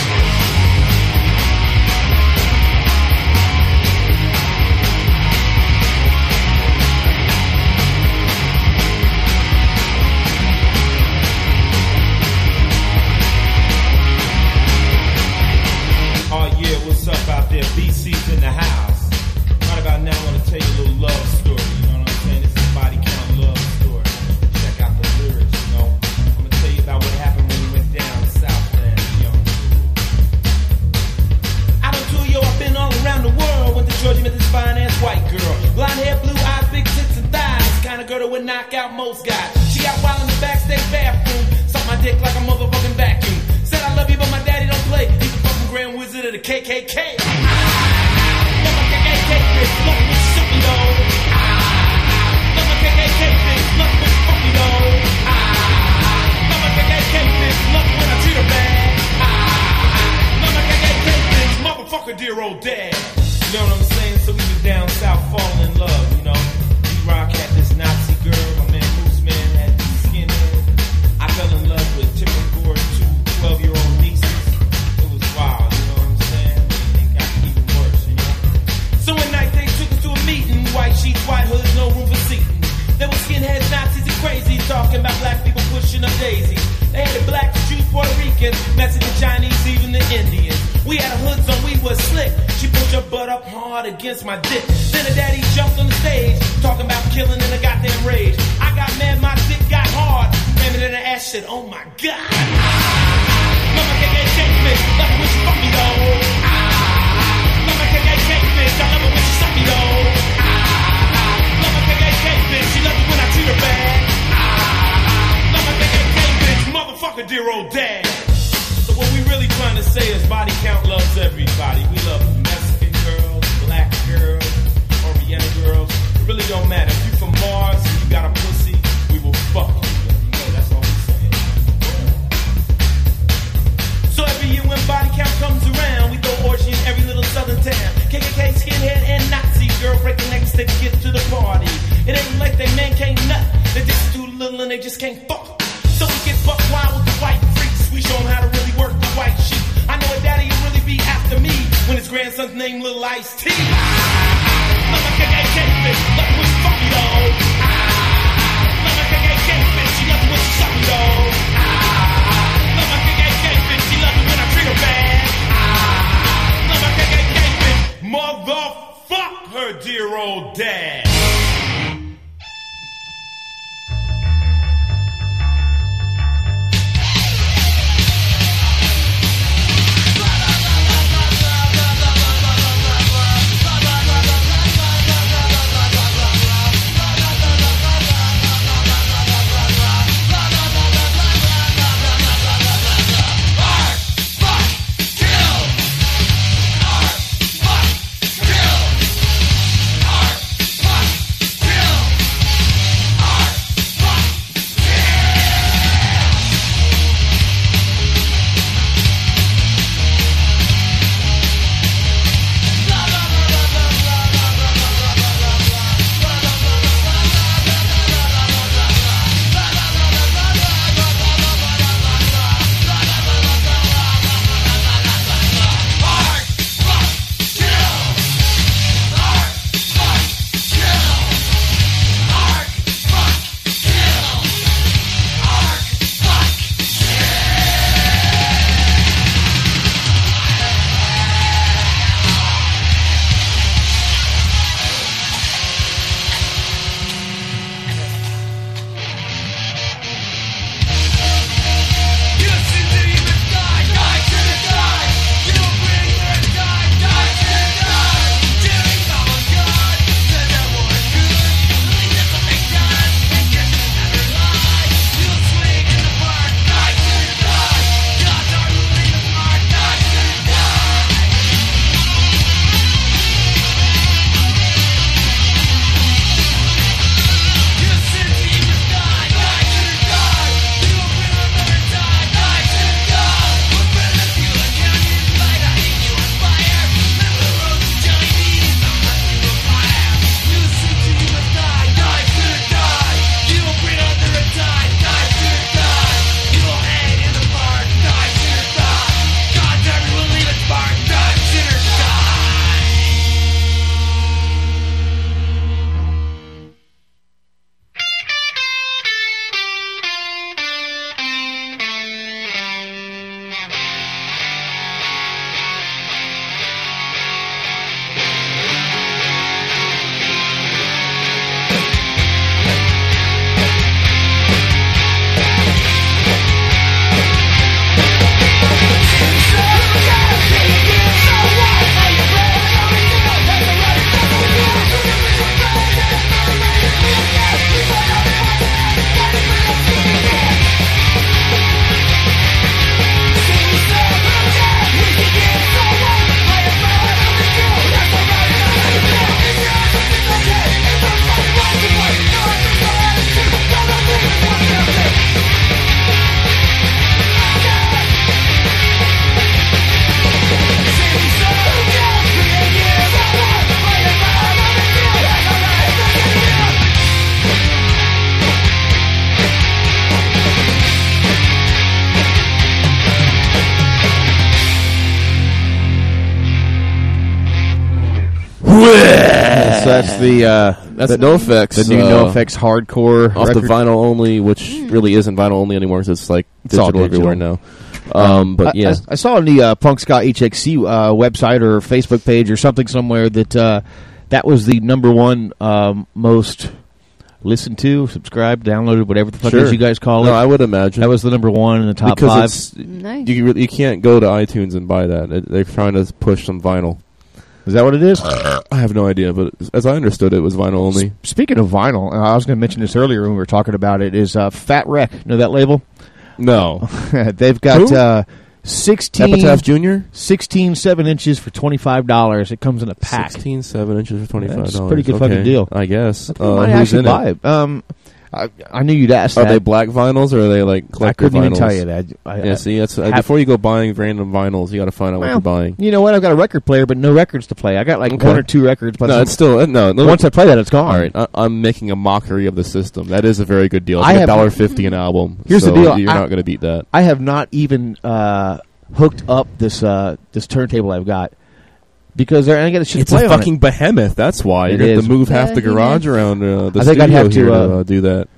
Puerto Ricans, Mexican, Chinese, even the Indians. We had a hoods on, we was slick. She pushed her butt up hard against my dick. Then her daddy jumped on the stage, talking about killing in a goddamn rage. I got mad, my dick got hard. Ram it in her ass, shit, oh my god. Mama KKK bitch, love it when she fuck me though. Mama KKK bitch, I love it when she suck me though. Mama KKK bitch, she love it when I treat her bad. Mama KKK bitch, motherfucker, dear old dad. So what we really trying to say is body count loves everybody. We love Mexican girls, black girls, Oriental girls. It really don't matter. If you from Mars and you got a pussy, we will fuck you. No, that's all we saying. So every year when body count comes around, we throw orgy in every little southern town. KKK, skinhead, and Nazi girl breaking necks to get to the party. It ain't like they man can't nut. They just too little and they just can't fuck. So we get buck wild with the white. We show 'em how to really work the white sheep. I know a daddy will really be after me when his grandson's named Lil Ice T. Ah, my KKK bitch, when she fuck though. Ah, my KKK bitch, she love it when she suck though. Ah, my KKK bitch, she it when I treat her bad. Ah, my KKK bitch, motherfuck her dear old dad. That's the uh, That's the, NOFX. the new uh, NOFX hardcore off the vinyl only, which really isn't vinyl only anymore. 'cause it's like It's all digital, everywhere now. Um, but I- yeah, I, I saw on the uh, punkskahxc uh, website or Facebook page or something somewhere that uh, that was the number one um, most listened to, subscribed, downloaded, whatever the fuck it is Sure. you guys call No, it. I would imagine that was the number one in the top because five. it's Nice. you really- you can't go to iTunes and buy that. It, they're trying to push some vinyl. Is that what it is? I have no idea, but as I understood, it was vinyl only. Speaking of vinyl, uh, I was going to mention this earlier when we were talking about it. Is uh, Fat Wreck? Know that label? No, They've got uh, 16 Epitaph Junior? 16 7 inches for $25. It comes in a pack. 16, 7 inches for twenty five dollars. That's a pretty good fucking deal. I guess. I I Uh, might who's actually in buy it? it. Um, I, I knew you'd ask Are that. they black vinyls or are they like I collector couldn't even vinyls? tell you that. I, yeah, I- see, that's uh, have- before you go buying random vinyls, you got to find out what Well, you're buying. You know what? I've got a record player, but no records to play. I got like Okay. one or two records. But no, it's still uh, no, no. Once I play that, it's gone. All right, I, I'm making a mockery of the system. That is a very good deal. It's I like a have- dollar fifty an album. Here's so the deal. You're I- not going to beat that. I have not even uh, hooked up this uh, this turntable I've got because there, I got shit It's to play a fucking it. behemoth. That's why It you're going is. to move half the Behemoth. garage around uh, the I think I'd have to, here to uh, uh, do that.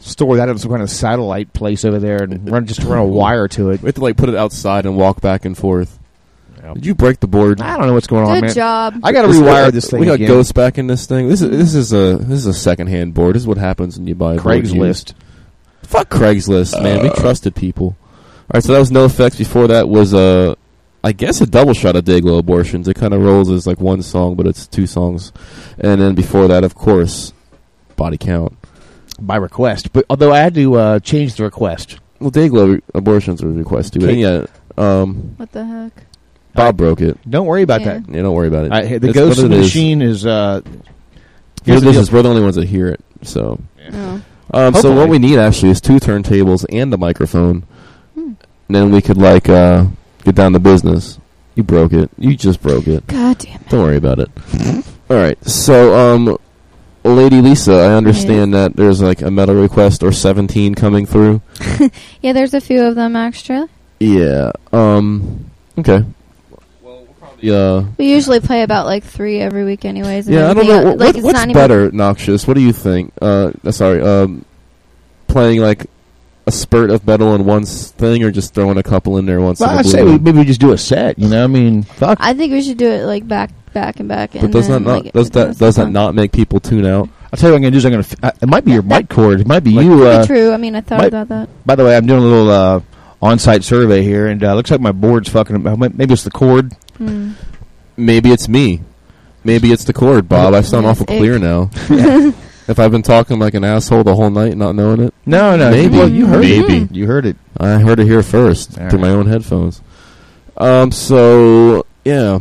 Store that in some kind of satellite place over there and run just run a wire to it. We have to like put it outside and walk back and forth. Did you break the board? I don't know what's going on, Good man. job. I got to This- rewire this thing. We got again. ghosts back in this thing. This is this is a this is a second hand board. This is what happens when you buy a. Craigslist. Fuck Craigslist, man. we Uh. trusted people. All right, so that was NOFX. Before that was uh, I guess a double shot of Dayglo Abortions. It kind of rolls as like one song, but it's two songs. And then before that, of course, body count. by request. But although I had to uh, change the request. Well, Dayglow re- abortions were requested. But Okay. yeah, um, What the heck? Bob broke it. Don't worry about Yeah. that. Yeah, don't worry about it. I, the It's ghost what in the machine is. Uh, Here's here's the the business. We're the only ones that hear it. So, Oh. um, so what we need actually is two turntables and a microphone. Hmm. And then we could like uh, get down to business. You broke it. You just broke it. God damn it. Don't worry about it. All right. So, um, Lady Lisa, I understand that there's like a metal request or 17 coming through. Yeah, there's a few of them extra. Yeah. Um. Okay. Yeah. We usually play about like three every week, anyways. Yeah, I don't know what, like, what's better, Noxious. What do you think? Uh, uh, sorry. Um, playing like a spurt of metal in one thing, or just throwing a couple in there once. well, in a I'd say we, maybe we just do a set. You know, I mean, fuck. I think we should do it like back, back and back. But and does that not like, does that does does that not make people tune out? I'll tell you what I'm gonna do. Is I'm gonna. Uh, it might be your mic cord. It might be Like- you. Uh, true. I mean, I thought might- about that. By the way, I'm doing a little uh, on-site survey here, and uh, looks like my board's fucking. Maybe it's the cord. Hmm. Maybe it's me. Maybe it's the cord, Bob. I sound awful it- clear now. Yeah. If I've been talking like an asshole the whole night, not knowing it. No, no. Maybe. Well, you heard Maybe. it. You heard it. I heard it here first All through right. my own headphones. Um. So yeah,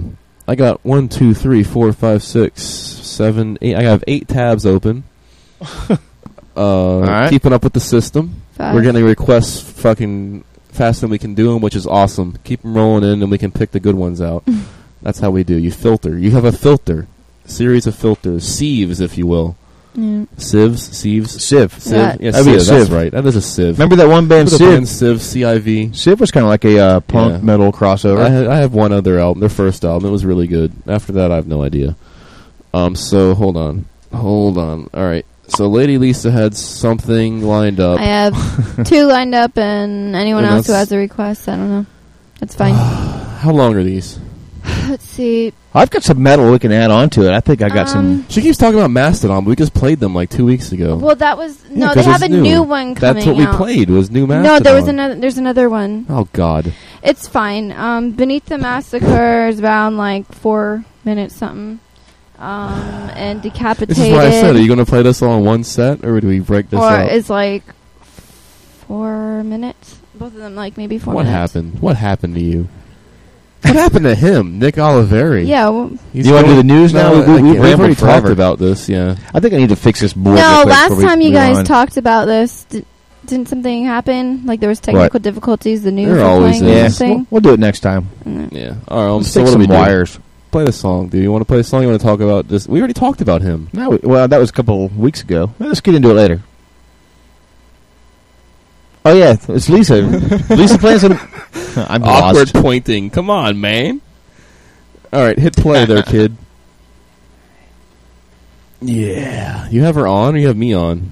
I got one, two, three, four, five, six, seven, eight. I have eight tabs open. uh, right. keeping up with the system. Five. We're getting requests fucking faster than we can do them, which is awesome. Keep them rolling in, and we can pick the good ones out. That's how we do. You filter. You have a filter, series of filters, sieves, if you will. Yeah. Sieves, sieves, Civ. sieve. Yeah. Yeah, That'd be a sieve. That's right. That is a sieve. Remember that one band, Remember the Civ? band Civ, C-I-V? Civ was kind of like a uh, punk Yeah. metal crossover. I, ha- I have one other album, their first album. It was really good. After that, I have no idea. Um, so hold on, hold on. All right. So Lady Lisa had something lined up. I have two lined up, and anyone And else who has a request, I don't know. That's fine. How long are these? Let's see. I've got some metal we can add on to it. I think I got some. Um, She keeps talking about Mastodon, but we just played them like two weeks ago. Well, that was Yeah, They have a new, one coming That's what we out. played. Was new Mastodon. No, there was another. There's another one. Oh God. It's fine. Um, Beneath the Massacre is around like four minutes something. Um, and Decapitated. This is what I said. Are you going to play this all in one set, or do we break this or up? is like four minutes. Both of them like maybe four what minutes. happened? What happened to you? What happened to him, Nick Oliveri? Yeah. Well, He's You wanna do the news now? No, We- we- I we can't. We've rambled already forever. talked about this. Yeah. I think I need to fix this board. no, last time you guys on. talked about this, di- didn't something happen? Like there was technical difficulties. The news There always is. or Yeah, something. we'll, we'll do it next time. Yeah. All right. Um, Let's so what do some we do? wires. Play the song. Do you want to play the song? You want to talk about this? We already talked about him. No, we- well, that was a couple weeks ago. Let's get into it later. Oh yeah, it's Lisa. Lisa playing some. I'm Awkward lost. pointing. Come on, man. All right, hit play there, kid. Yeah. You have her on, or you have me on?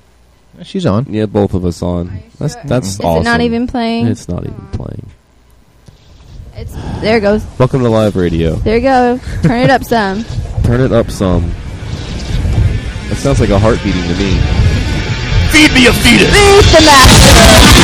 She's on. Yeah, both of us on. That's that's Is awesome. it not even playing? It's not even playing. It's there. It goes. Welcome to live radio. There you go. Turn it up some. Turn it up some. That sounds like a heart beating to me. Feed me a fetus. Feed the Massacre.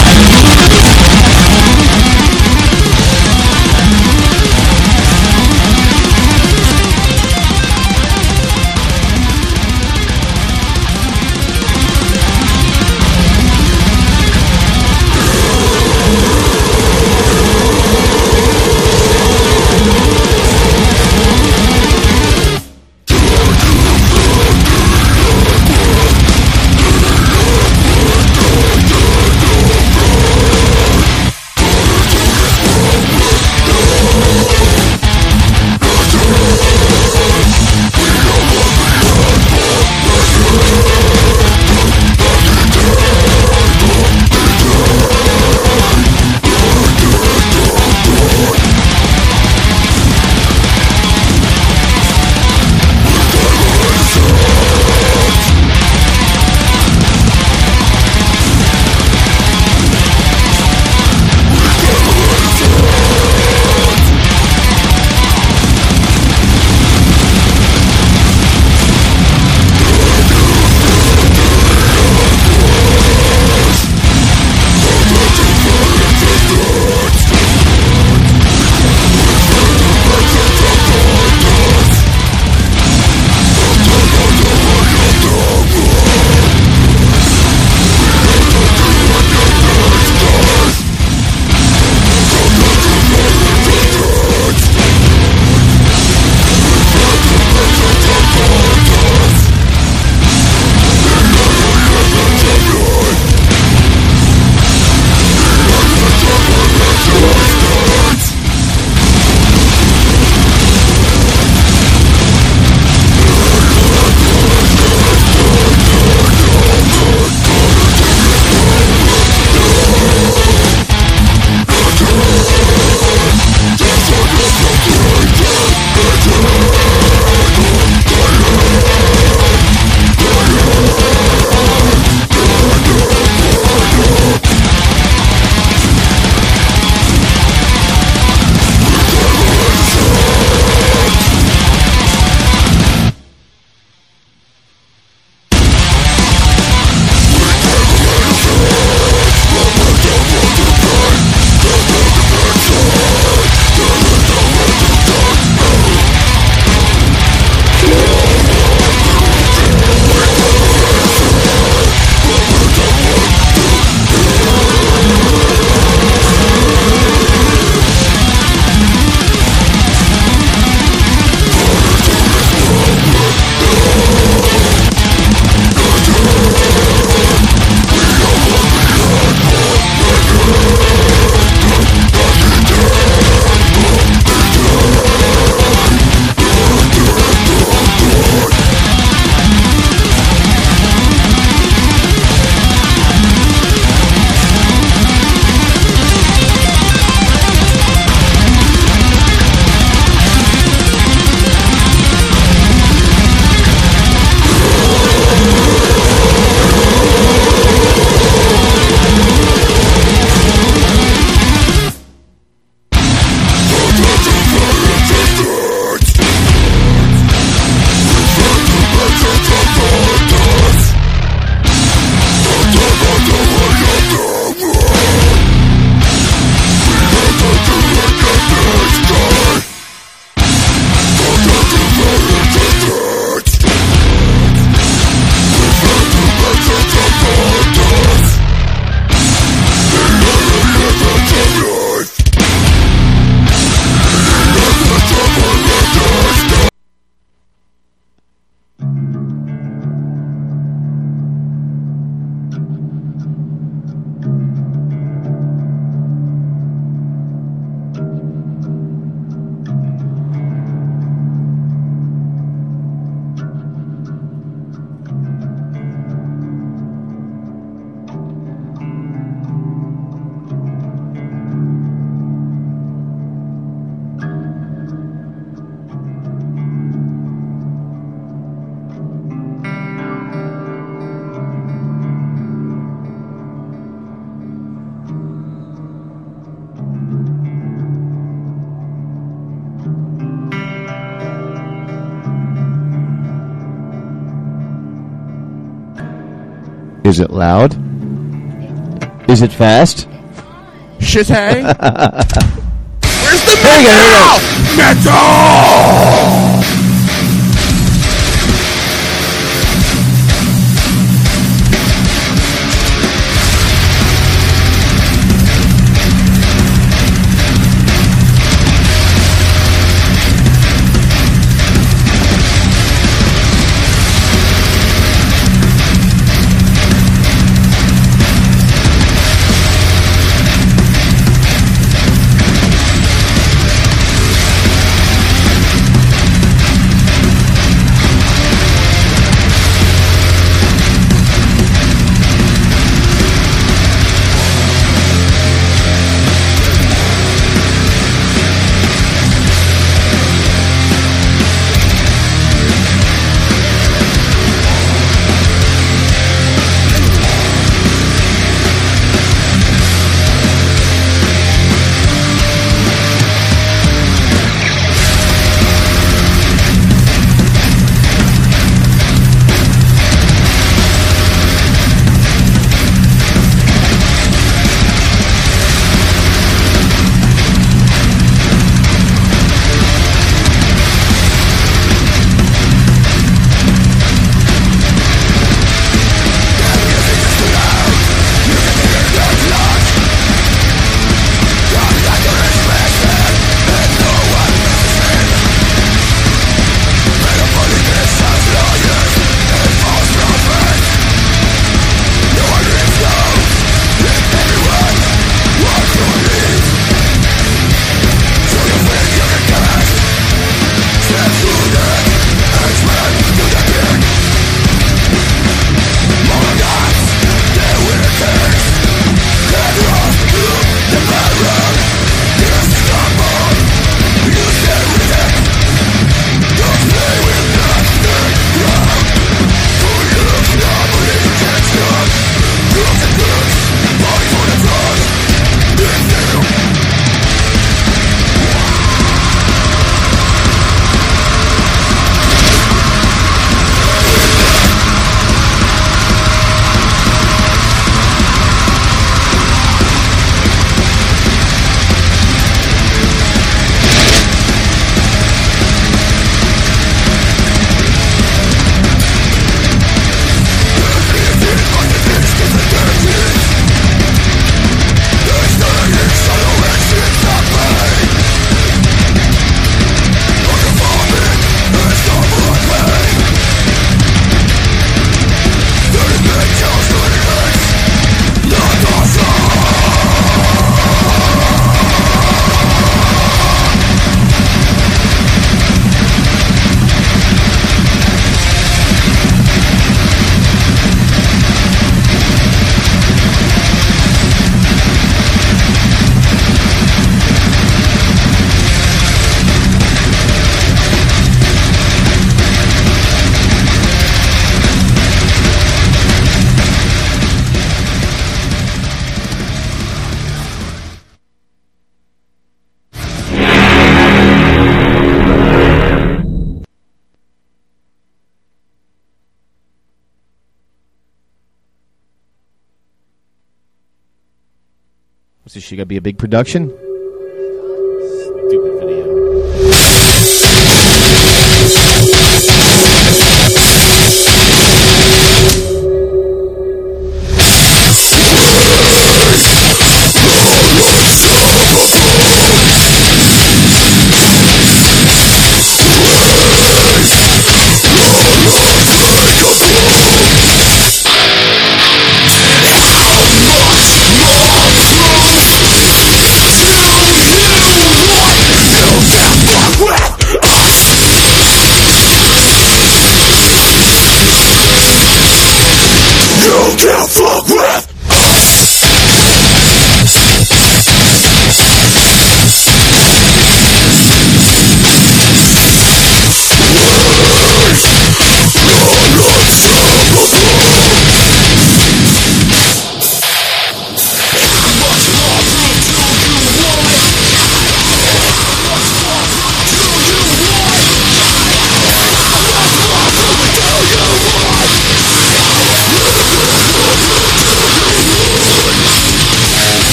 Is it loud? Is it fast? Hey. Where's the Here we go, here we go. Metal! So she got to be a big production.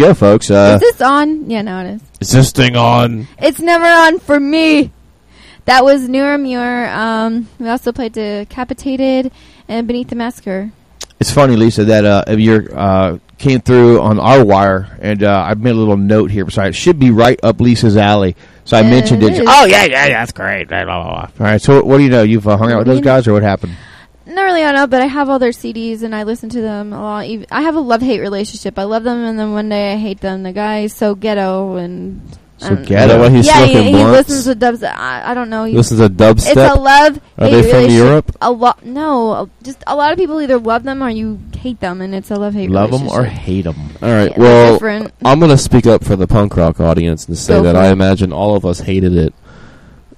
Go, folks. Uh, is this on? Yeah, no, it is. is this thing on? It's never on for me. That was Nuramure. Um, we also played Decapitated and Beneath the Massacre. It's funny, Lisa, that uh, if you uh, came through on our wire, and uh, I made a little note here beside it. Should be right up Lisa's alley. So I mentioned it it. is. Oh yeah, yeah, yeah, that's great. Blah, blah, blah. All right. So what do you know? You've uh, hung out with those guys, or what happened? Not really, I know, but I have all their CDs and I listen to them a lot. I have a love hate relationship. I love them, and then one day I hate them. The guy is so ghetto and. So ghetto? Is that why he's yeah, he, he listens to dubs. I, I don't know. He- Listens to dubstep? It's a love. Are hate they from relationship. Europe? A lot. No, just a lot of people either love them or you hate them, and it's a love hate. Love them or hate them? All right. Yeah, well, different. I'm going to speak up for the punk rock audience and say Go that I imagine all of us hated it,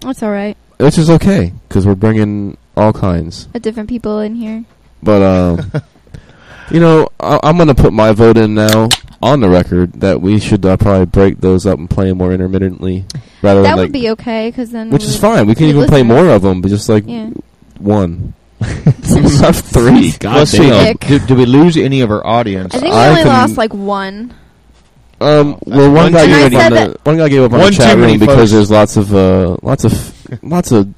That's all right. which is okay because we're bringing all kinds. With different people in here. But um, you know, I, I'm going to put my vote in now on the record that we should uh, probably break those up and play them more intermittently, rather That than would like, be okay, because then which is fine. We can even play more of them, but just like Yeah. one, not three. God Let's damn. Dick. Did, did we lose any of our audience? I think we I only lost like one. Um, well, one One guy gave up on And I the one guy gave up on the chat room because folks. there's lots of uh, lots of lots of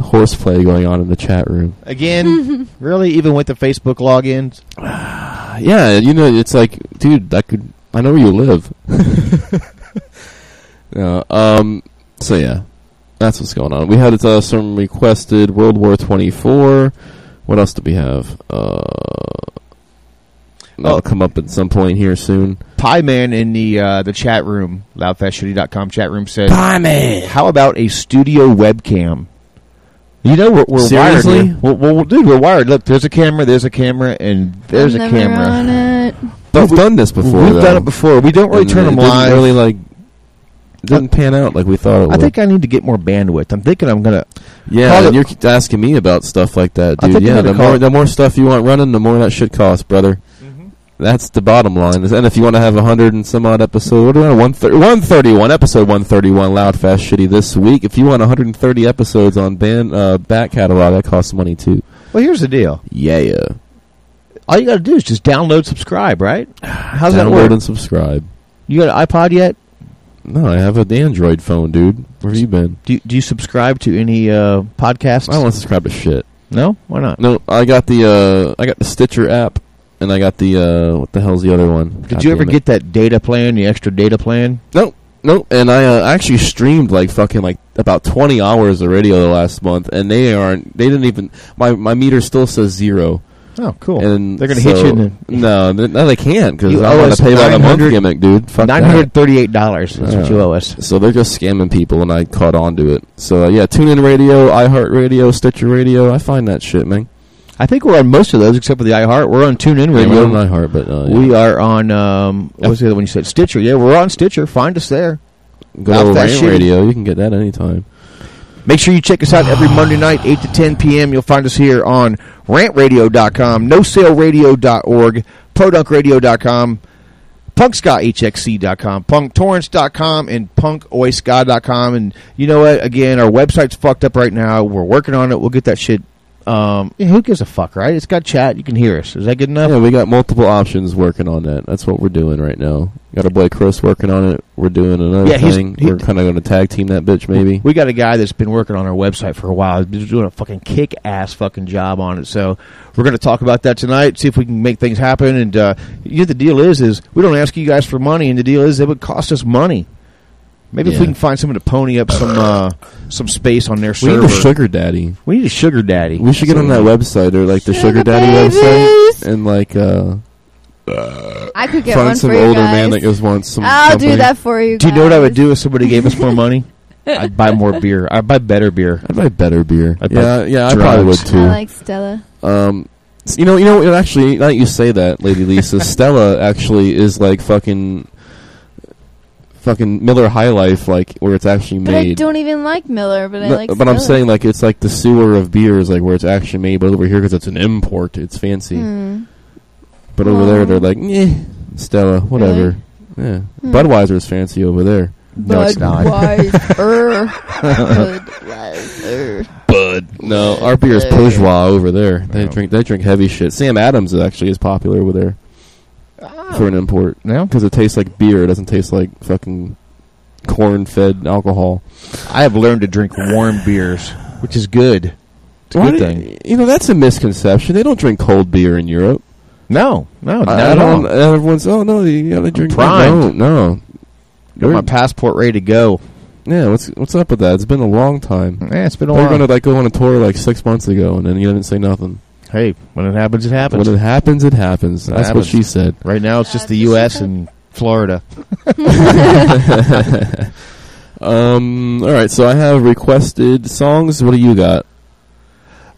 horseplay going on in the chat room. Again, really? Even with the Facebook logins? Yeah, you know, it's like, dude, that could I know where you live. yeah, um, so yeah, that's what's going on. We had uh, some requested World War 24. What else do we have? Uh, that'll Oh. come up at some point here soon. Pie Man in the uh, the chat room, loudfastshitty.com chat room said, Pie Man. How about a studio webcam? You know we're, we're Seriously? wired. here. Well, well, dude, we're wired. Look, there's a camera, there's a camera, and there's I'm a never camera. on it. We've done this before. We've though. done it before. We don't really And turn it them didn't live. Really, like, it didn't pan out like we thought it would. I think I need to get more bandwidth. I'm thinking I'm gonna. Yeah, and you're asking me about stuff like that, dude. Yeah, the more the more stuff you want running, the more that shit costs, brother. That's the bottom line. And if you want to have a hundred and some odd episode, what? One thir- one thirty one episode one thirty one loud fast shitty this week. If you want 130 episodes on band uh, back catalog, that costs money too. Well, here's the deal. Yeah, All you got to do is just download, subscribe, right? How's that download work? and subscribe. You got an iPod yet? No, I have an Android phone, dude. Where have you been? Do you, do you subscribe to any uh, podcasts? I don't want to subscribe to shit. No, why not? No, I got the uh, I got the Stitcher app, and I got the uh, what the hell's the other one? Did you ever get that data plan, the extra data plan? Nope. Nope. And I uh, actually streamed like fucking like about 20 hours of radio the last month, and they aren't. They didn't even. My my meter still says zero. Oh, cool. And They're gonna so- hit you in the- No, they, no, they can't because I want to pay by the month gimmick, dude. Fuck Nine hundred thirty-eight dollars. That's what you owe us. So they're just scamming people, and I caught on to it. So uh, yeah, TuneIn Radio, iHeartRadio, Stitcher Radio. I find that shit, man. I think we're on most of those except for the iHeart. We're on TuneIn Yeah, Radio. we're on iHeart, but uh, yeah. We are on. Um, what was the other one you said? Stitcher. Yeah, we're on Stitcher. Find us there. Go to Rant Radio. You can get that anytime. Make sure you check us out every Monday night, 8 to 10 p.m. You'll find us here on rantradio.com, nosaleradio.org, podunkradio.com, punkskahxc.com, punktorrents.com, and punkoiska.com. And you know what? Again, our website's fucked up right now. We're working on it. We'll get that shit. Um, yeah, who gives a fuck, right? It's got chat. You can hear us. Is that good enough? Yeah, we got multiple options working on that. That's what we're doing right now. Got a boy Chris working on it. We're doing another Yeah, thing. he- we're kind of going to tag team that bitch, maybe. We got a guy that's been working on our website for a while. He's doing a fucking kick ass fucking job on it. So we're going to talk about that tonight. See if we can make things happen. And uh, you know, the deal is, is we don't ask you guys for money, and the deal is it would cost us money. Maybe if we can find someone to pony up some uh, some space on their server. We need a sugar daddy. We need a sugar daddy. We should get on that website or like the sugar daddy website and like uh, I could get find one some for older guys. man that just wants some. I'll company. do that for you. Do you know what I would do if somebody gave us more money? I'd buy more beer. I'd buy better beer. I'd buy better beer. I'd buy yeah, yeah, I probably would too. I like Stella. Um, you know, you know, actually, now that you say that, Lady Lisa, Stella actually is like fucking, fucking Miller High Life, like where it's actually But I don't even like Miller, but I No, like. but I'm saying like it's like the sewer of beers, like where it's actually made, but over here because it's an import, it's fancy. Hmm. But over there, they're like, eh, Stella, whatever. Yeah, Hmm. Budweiser's fancy over there. No, it's not. Budweiser. Budweiser. Bud. No, our beer is Bourgeois over there. They drink they drink heavy shit. Sam Adams is actually is popular over there. For an import. No? Because it tastes like beer. It doesn't taste like fucking corn-fed alcohol. I have learned to drink warm beers, which is good. It's a Why good thing. You know, that's a misconception. They don't drink cold beer in Europe. No, no, not I at don't. all. Everyone's, oh, no, you gotta drink. No, no. Got my passport ready to go. Yeah, what's what's up with that? It's been a long time. Yeah, it's been a were while. going to like go on a tour like six months ago, and then you didn't say nothing. Hey, when it happens, it happens. When it happens, it happens. It That's happens. what she said. Right now, it's just the U.S. and Florida. um. All right. So I have requested songs. What do you got?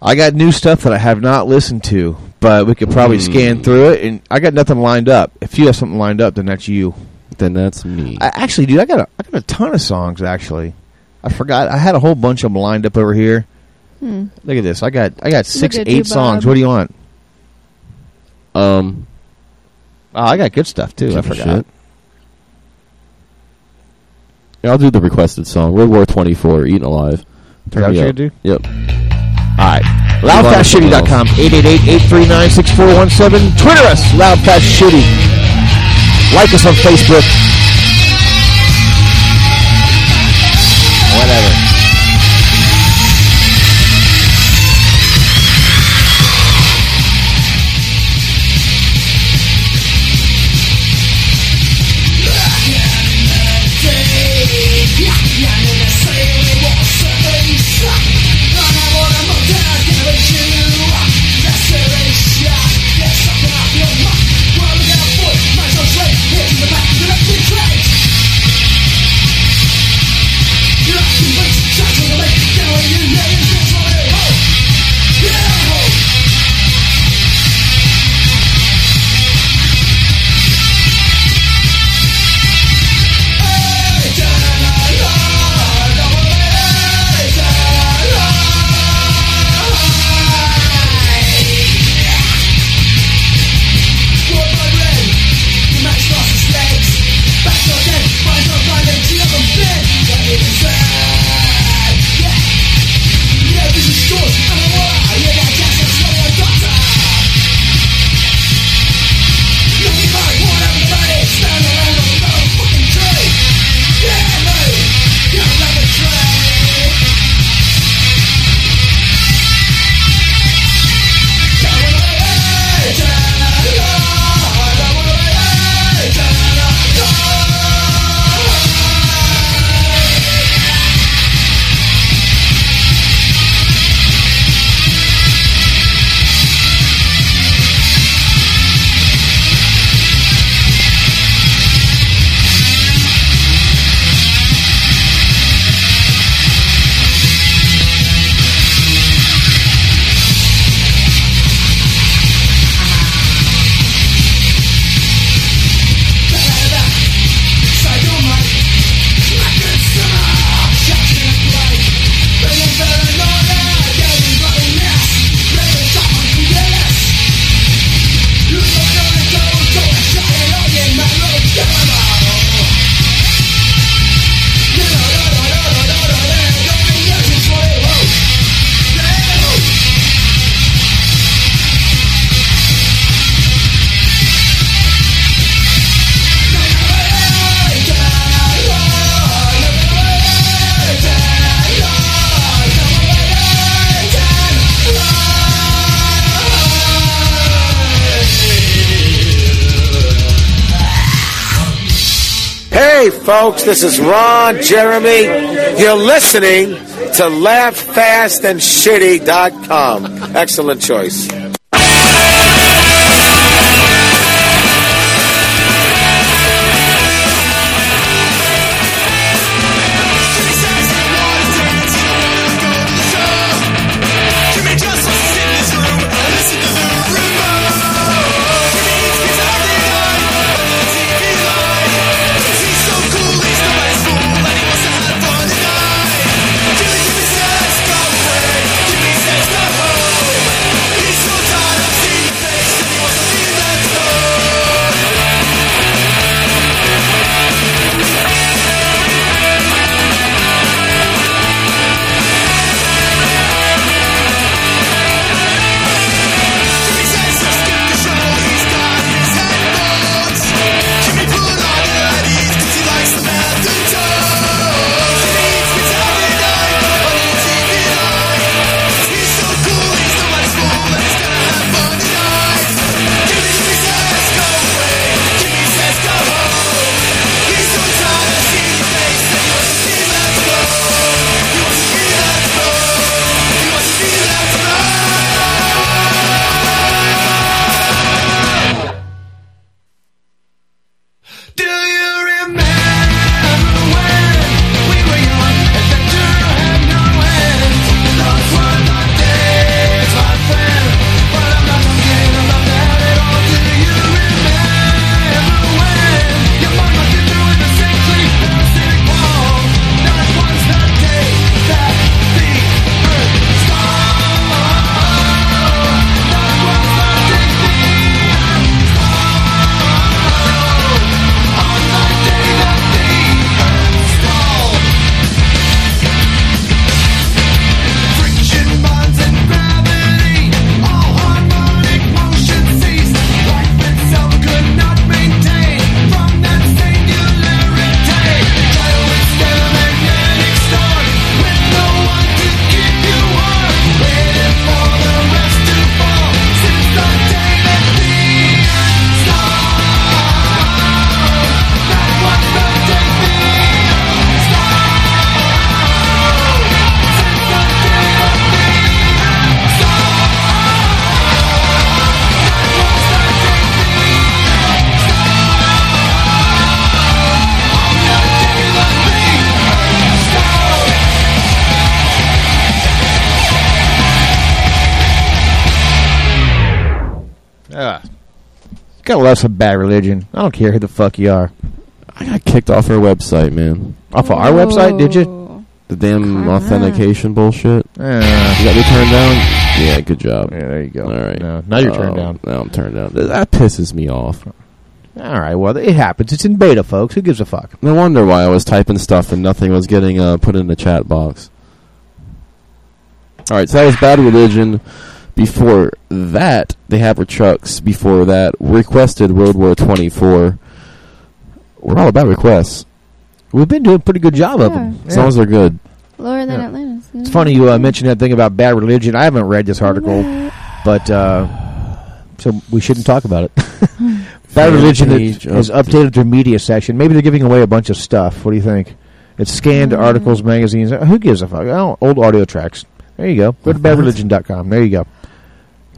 I got new stuff that I have not listened to, but we could probably Hmm. scan through it. And I got nothing lined up. If you have something lined up, then that's you. Then that's me. I, actually, dude, I got a, I got a ton of songs. Actually, I forgot. I had a whole bunch of them lined up over here. Hmm. Look at this. I got I got six, eight you, songs. What do you want? Um. Oh, I got good stuff too. I forgot. shit. Yeah, I'll do the requested song. World War 24, Eaten Alive. Turn that what you're up. gonna do? Yep. All right. Move on to something Loudfastshitty.com. 888-839-6417. Twitter us. Loudfastshitty. Like us on Facebook. Whatever. Folks, this is Ron Jeremy. You're listening to LoudFastAndShitty.com. Excellent choice. Gotta love some bad religion. I don't care who the fuck you are. I got kicked off our website, man. Off of our website, did you? The damn authentication bullshit. Uh, you got me turned down? Yeah, good job. Yeah, there you go. All right. No, now you're turned Oh, down. Now I'm turned down. That pisses me off. All right, well, it happens. It's in beta, folks. Who gives a fuck? No wonder why I was typing stuff and nothing was getting uh, put in the chat box. All right, so that was Bad Religion. Before that, they have her trucks. Before that, requested World War 24. We're all about requests. We've been doing a pretty good job of them. As long as they're good. Lower than Yeah. Atlantis. It's funny you uh, mentioned that thing about bad religion. I haven't read this article, but uh, so we shouldn't talk about it. bad religion page has updated their media section. Maybe they're giving away a bunch of stuff. What do you think? It's scanned articles, magazines. Uh, Who gives a fuck? Oh, old audio tracks. There you go. Go to badreligion.com. There you go.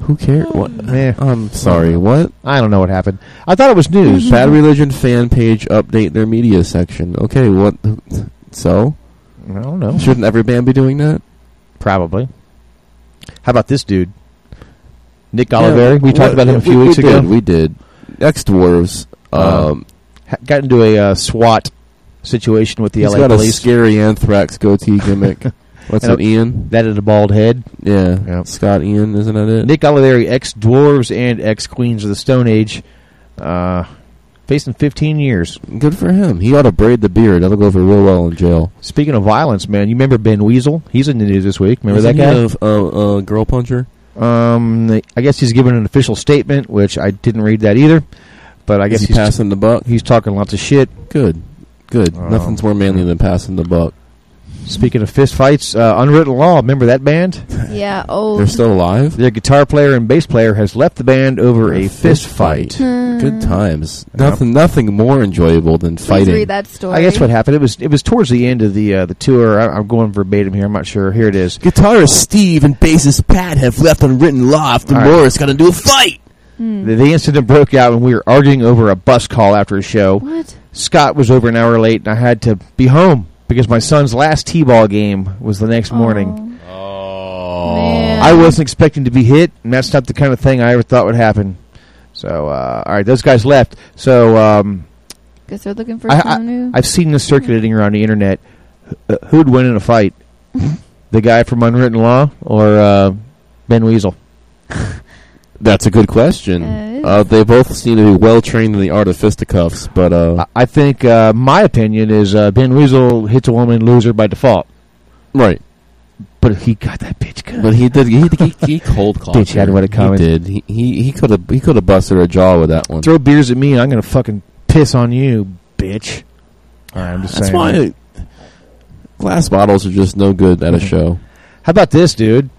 Who cares? What? Eh. I'm sorry. What? I don't know what happened. I thought it was news. Bad Religion fan page update their media section. Okay, what? So? I don't know. Shouldn't every band be doing that? Probably. How about this dude? Nick Oliveri. we talked about him a few we- weeks we ago. Did, we did. Ex Dwarves. Uh, Um, ha- got into a uh, SWAT situation with the he's LA got a police. scary anthrax goatee gimmick. What's And it, Ian? That is a bald head. Yeah, Yep. Scott Ian, isn't that it? Nick Oliveri, ex Dwarves and ex Queens of the Stone Age, uh, facing 15 years. Good for him. He ought to braid the beard. That'll go over real well in jail. Speaking of violence, man, you remember Ben Weasel? He's in the news this week. Remember Isn't that guy? he a uh, uh, girl puncher? Um, I guess he's given an official statement, which I didn't read that either. But I guess he he's passing the buck? He's talking lots of shit. Good, good. Um, Nothing's more manly than passing the buck. Speaking of fist fights, uh, Unwritten Law. Remember that band? Yeah, oh. They're still alive. Their guitar player and bass player has left the band over a fist fight. Good times. Nothing, nothing more enjoyable than Please fighting. read that story. I guess what happened. It was it was towards the end of the uh, the tour. I, I'm going verbatim here. I'm not sure. Here it is. Guitarist Steve and bassist Pat have left unwritten law after All right. Morris got into a fight. The, the incident broke out when we were arguing over a bus call after a show. What? Scott was over an hour late, and I had to be home because my son's last t-ball game was the next morning. Man. I wasn't expecting to be hit, and that's not the kind of thing I ever thought would happen. So, uh, all right, those guys left. So, um, Guess they're looking for I, someone new. have seen this circulating around the internet. Uh, who'd win in a fight? the guy from Unwritten Law or uh, Ben Weasel? That's a good question. Uh, Uh, they both seem to be well trained in the art of fisticuffs, but uh, I think uh, my opinion is uh, Ben Weasel hits a woman loser by default. right. But he got that bitch good. But he did. He he, he cold called. Bitch had what it coming. He did. He he he could have he could have busted her jaw with that one. Throw beers at me, and I'm going to fucking piss on you, bitch. All right, I'm just That's saying. why glass bottles are just no good at a show. How about this, dude?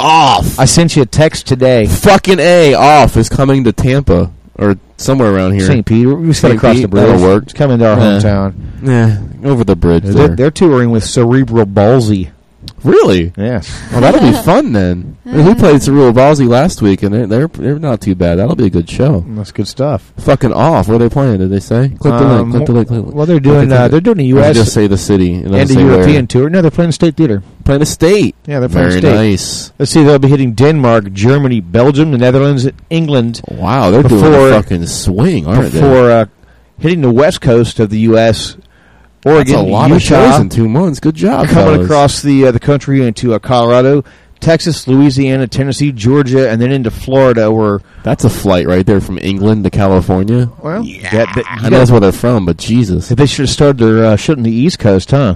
Off. I sent you a text today. Fucking a off is coming to Tampa or somewhere around here. St. Pete. We're just going St. to cross Pete, the bridge. that'll work. It's coming to our Yeah. hometown. Yeah, over the bridge They're, there. they're touring with Cerebral Ballsy. Really? Yes. Well, that'll be fun then. we played Cerebral Ballsy last week, and they're, they're they're not too bad. That'll be a good show. That's good stuff. Fucking off. Where are they playing? Did they say? Click the Um, link. Click the link. Click well, they're doing, Click uh, they're doing a Or US Just say the city it doesn't And a say where. European tour. No, they're playing the state theater. Playing the state. Yeah, they're playing Very state. nice. Let's see, they'll be hitting Denmark, Germany, Belgium, the Netherlands, England. Wow, they're doing a fucking swing, aren't they? before uh, hitting the west coast of the U.S. Oregon, That's a lot of shows in two months. Good job, coming fellas. across the uh, the country into uh, Colorado, Texas, Louisiana, Tennessee, Georgia, and then into Florida. Where That's a flight right there from England to California. well, yeah, that, that, I know that's where they're from, but Jesus. they should have started their uh, shooting the East Coast, huh?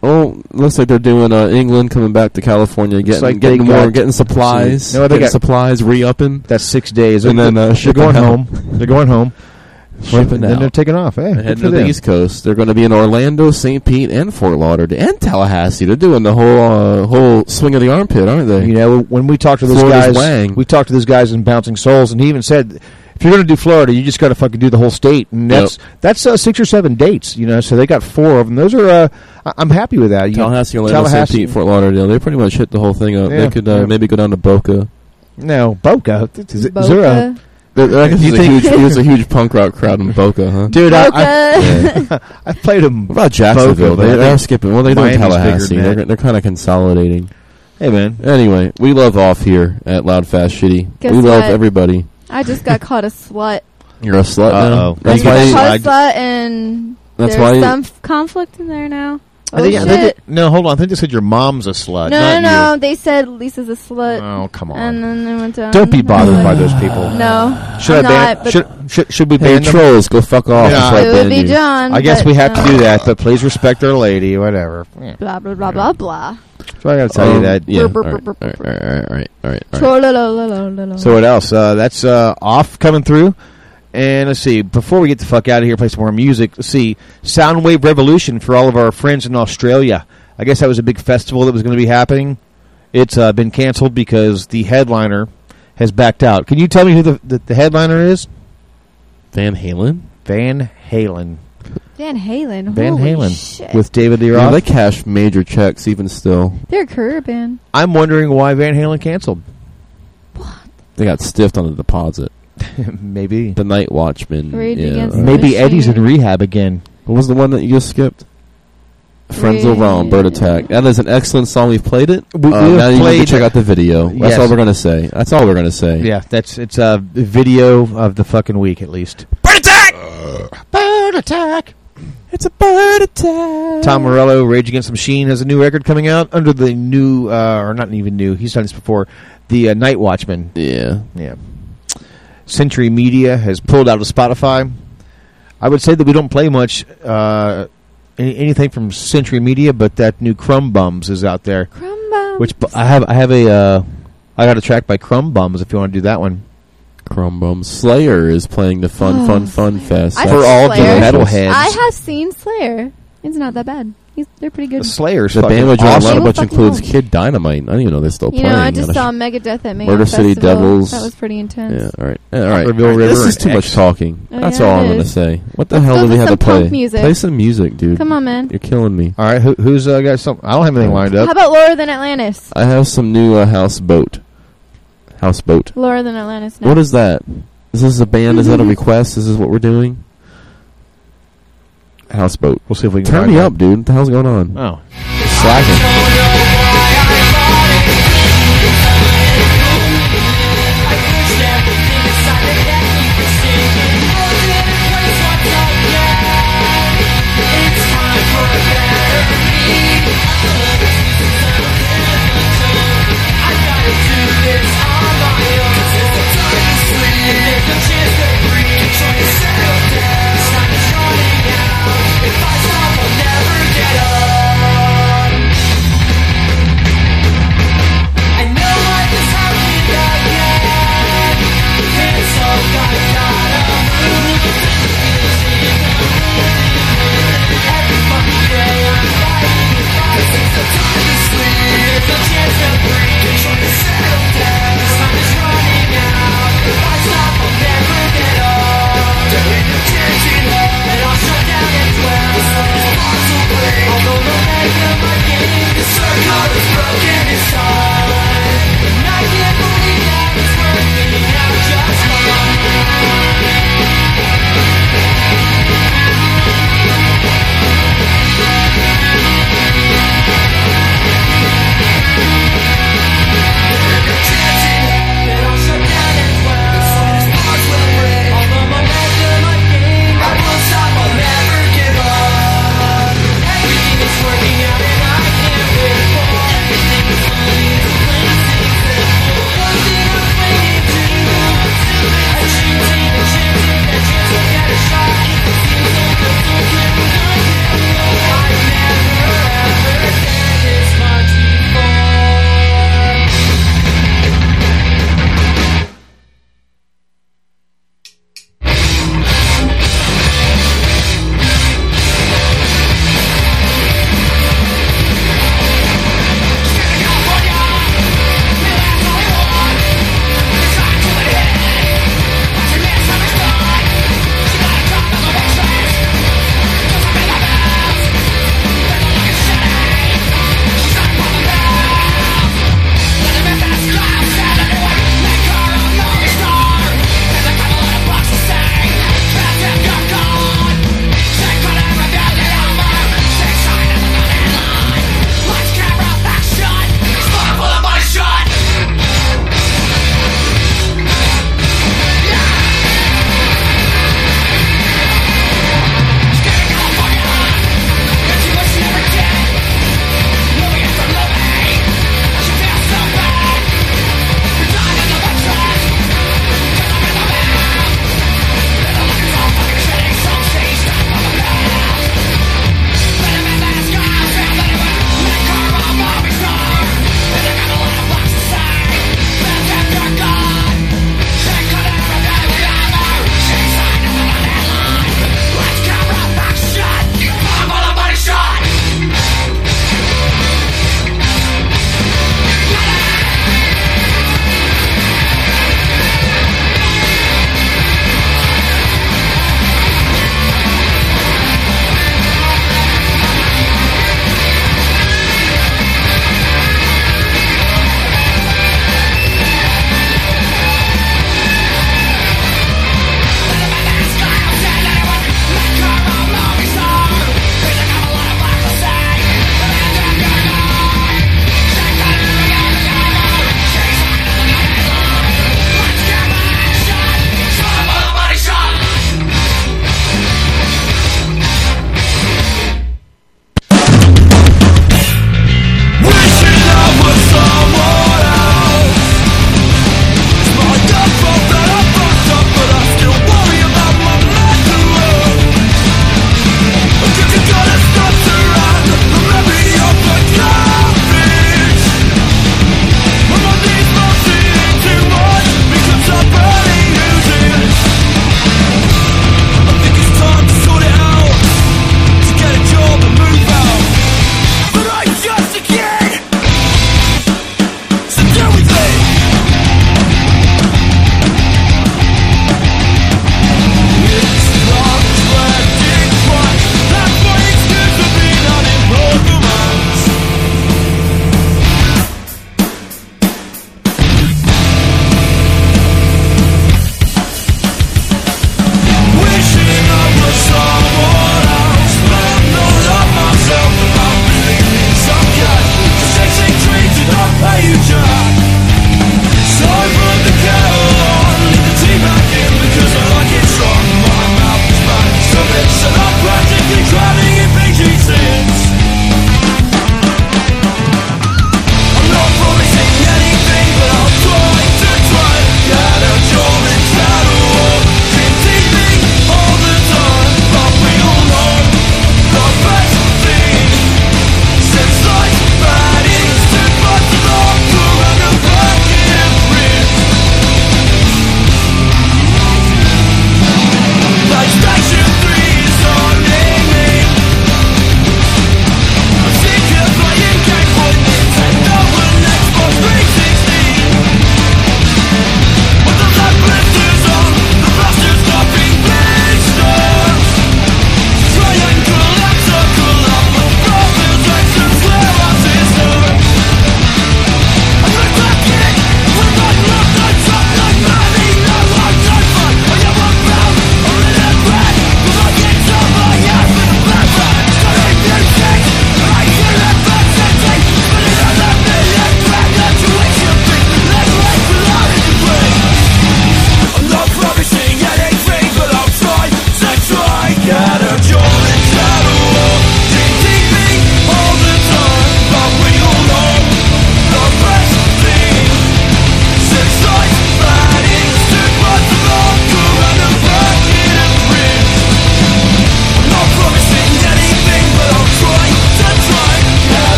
Oh, looks like they're doing uh, England coming back to California, getting like getting more, got- getting supplies, No, they getting got- supplies, re-upping, That's six days, and then uh, they're going out. home. They're going home. Shipping and then they're taking off. Hey, They're heading for to the them. East Coast. They're going to be in Orlando, St. Pete, and Fort Lauderdale, and Tallahassee. They're doing the whole uh, whole swing of the armpit, aren't they? You know, when we talked to those Florida's guys, Wang. we talked to those guys in Bouncing Souls, and he even said, if you're going to do Florida, you just got to fucking do the whole state, and Yep. that's that's uh, six or seven dates. You know, so they got four of them. Those are, uh, I- I'm happy with that. You- Tallahassee, Orlando, St. Pete, Fort Lauderdale. They pretty much hit the whole thing up. Yeah, they could uh, yeah. maybe go down to Boca. No, Boca. Is, is Boca. there a There- I guess You there's, a think- huge, there's a huge punk rock crowd in Boca, huh? dude? I, I, Boca. I played them. What about Jacksonville? Boca, but I they, they're think skipping. Well, they do in Tallahassee. They're, they're kind of consolidating. Hey man, Anyway, we love off here at Loud Fast Shitty. Guess we love what? everybody. I just got called a slut. You're a slut Uh-oh. now. That's He's why. a you- hot slut, and That's there's why some conflict in there now. I Oh, think, I think it- no, hold on. I think they said your mom's a slut. no, not no, no. They said Lisa's a slut. Oh, come on. And then they went down. Don't be bothered by those people. No, Should I'm I ban? not, should, should should we Hey, ban them? trolls, go fuck off. Yeah. It would be you. John. I guess we have to uh, do that, but please respect our lady. Whatever. Blah blah blah blah blah. So I got to tell you Um, that. Yeah. Brr, all brr, right, brr, all right, all right, all right, all right, all right. So what else? Uh, that's uh, off coming through. And let's see. Before we get the fuck out of here, play some more music. Let's see. Soundwave Revolution for all of our friends in Australia. I guess that was a big festival that was going to be happening. It's uh, been canceled because the headliner has backed out. Can you tell me who the the, the headliner is? Van Halen. Van Halen. Van Halen. Van Holy Halen Shit. with David Lee Yeah, Roth. they cash major checks even still. They're a career band. I'm wondering why Van Halen canceled. What? They got stiffed on the deposit. Maybe. The Night Watchman. Rage yeah, Against right. the Maybe Eddie's in rehab again. What was the one that you just skipped? Friends over on Bird Attack. That is an excellent song. We've played it. We- uh, we have now you need played- to check out the video. That's Yes. all we're gonna say. That's all we're gonna say. Yeah, that's it's a video of the fucking week at least. Bird attack! bird attack! It's a bird attack. Tom Morello, Rage Against the Machine, has a new record coming out under the new, uh, or not even new. He's done this before. The uh, Night Watchman. Yeah. Yeah. Century Media has pulled out of Spotify. I would say that we don't play much uh, any, anything from Century Media, but that new Crumb Bums is out there. Crumb Bums. Which I have. I have a. Uh, I got a track by Crumb Bums. If you want to do that one. Crumbum Slayer is playing the Fun Oh, Fun Fun Fest. I For saw all the Slayer. metalheads. I have seen Slayer. It's not that bad. He's, they're pretty good. The Slayers. The fucking band with John awesome. Love, which includes awesome. Kid Dynamite. I didn't even know they're still You playing. know, I just on saw sh- Megadeth at Mayhem Murder City Devils. That was pretty intense. Yeah, all right. Yeah, all right. Upperville All right, River This is and too much talking. Oh, That's yeah, all I'm going to say. What the Let's hell do we have to play? music. Play some music, dude. Come on, man. You're killing me. All right, who, who's uh, got some? I don't have anything lined up. How about Lower Than Atlantis? I have some new uh, houseboat. Houseboat. Lower Than Atlantis. No. What is that? Is this a band? Is that a request? Is this what we're doing? Houseboat. We'll see if we can Turn me that. up, dude. What the hell's going on? Oh, Slacking.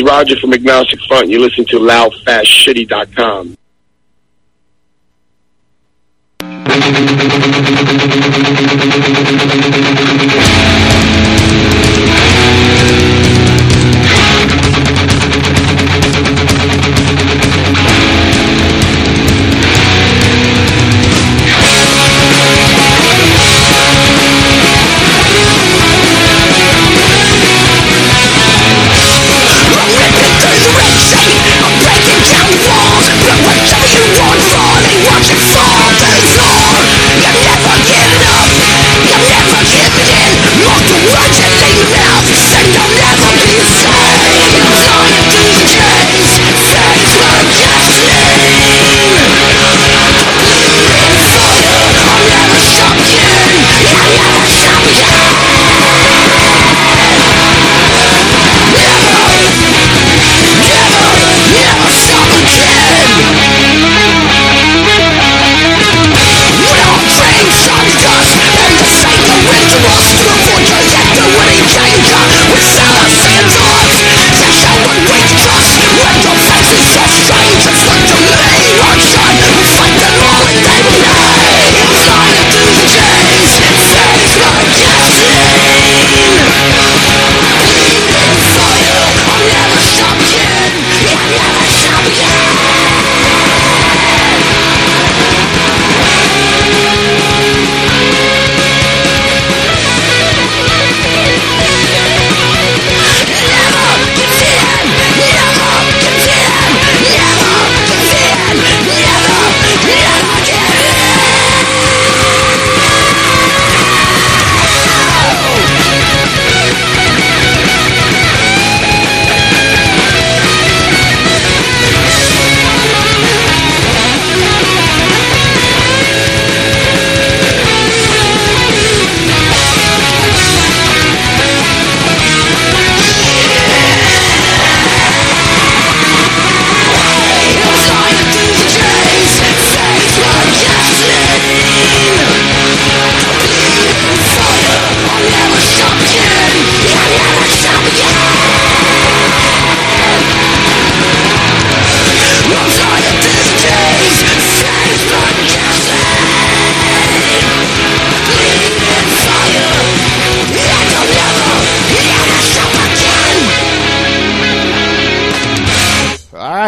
Is Roger from Agnostic Front. You listen to loudfastshitty.com.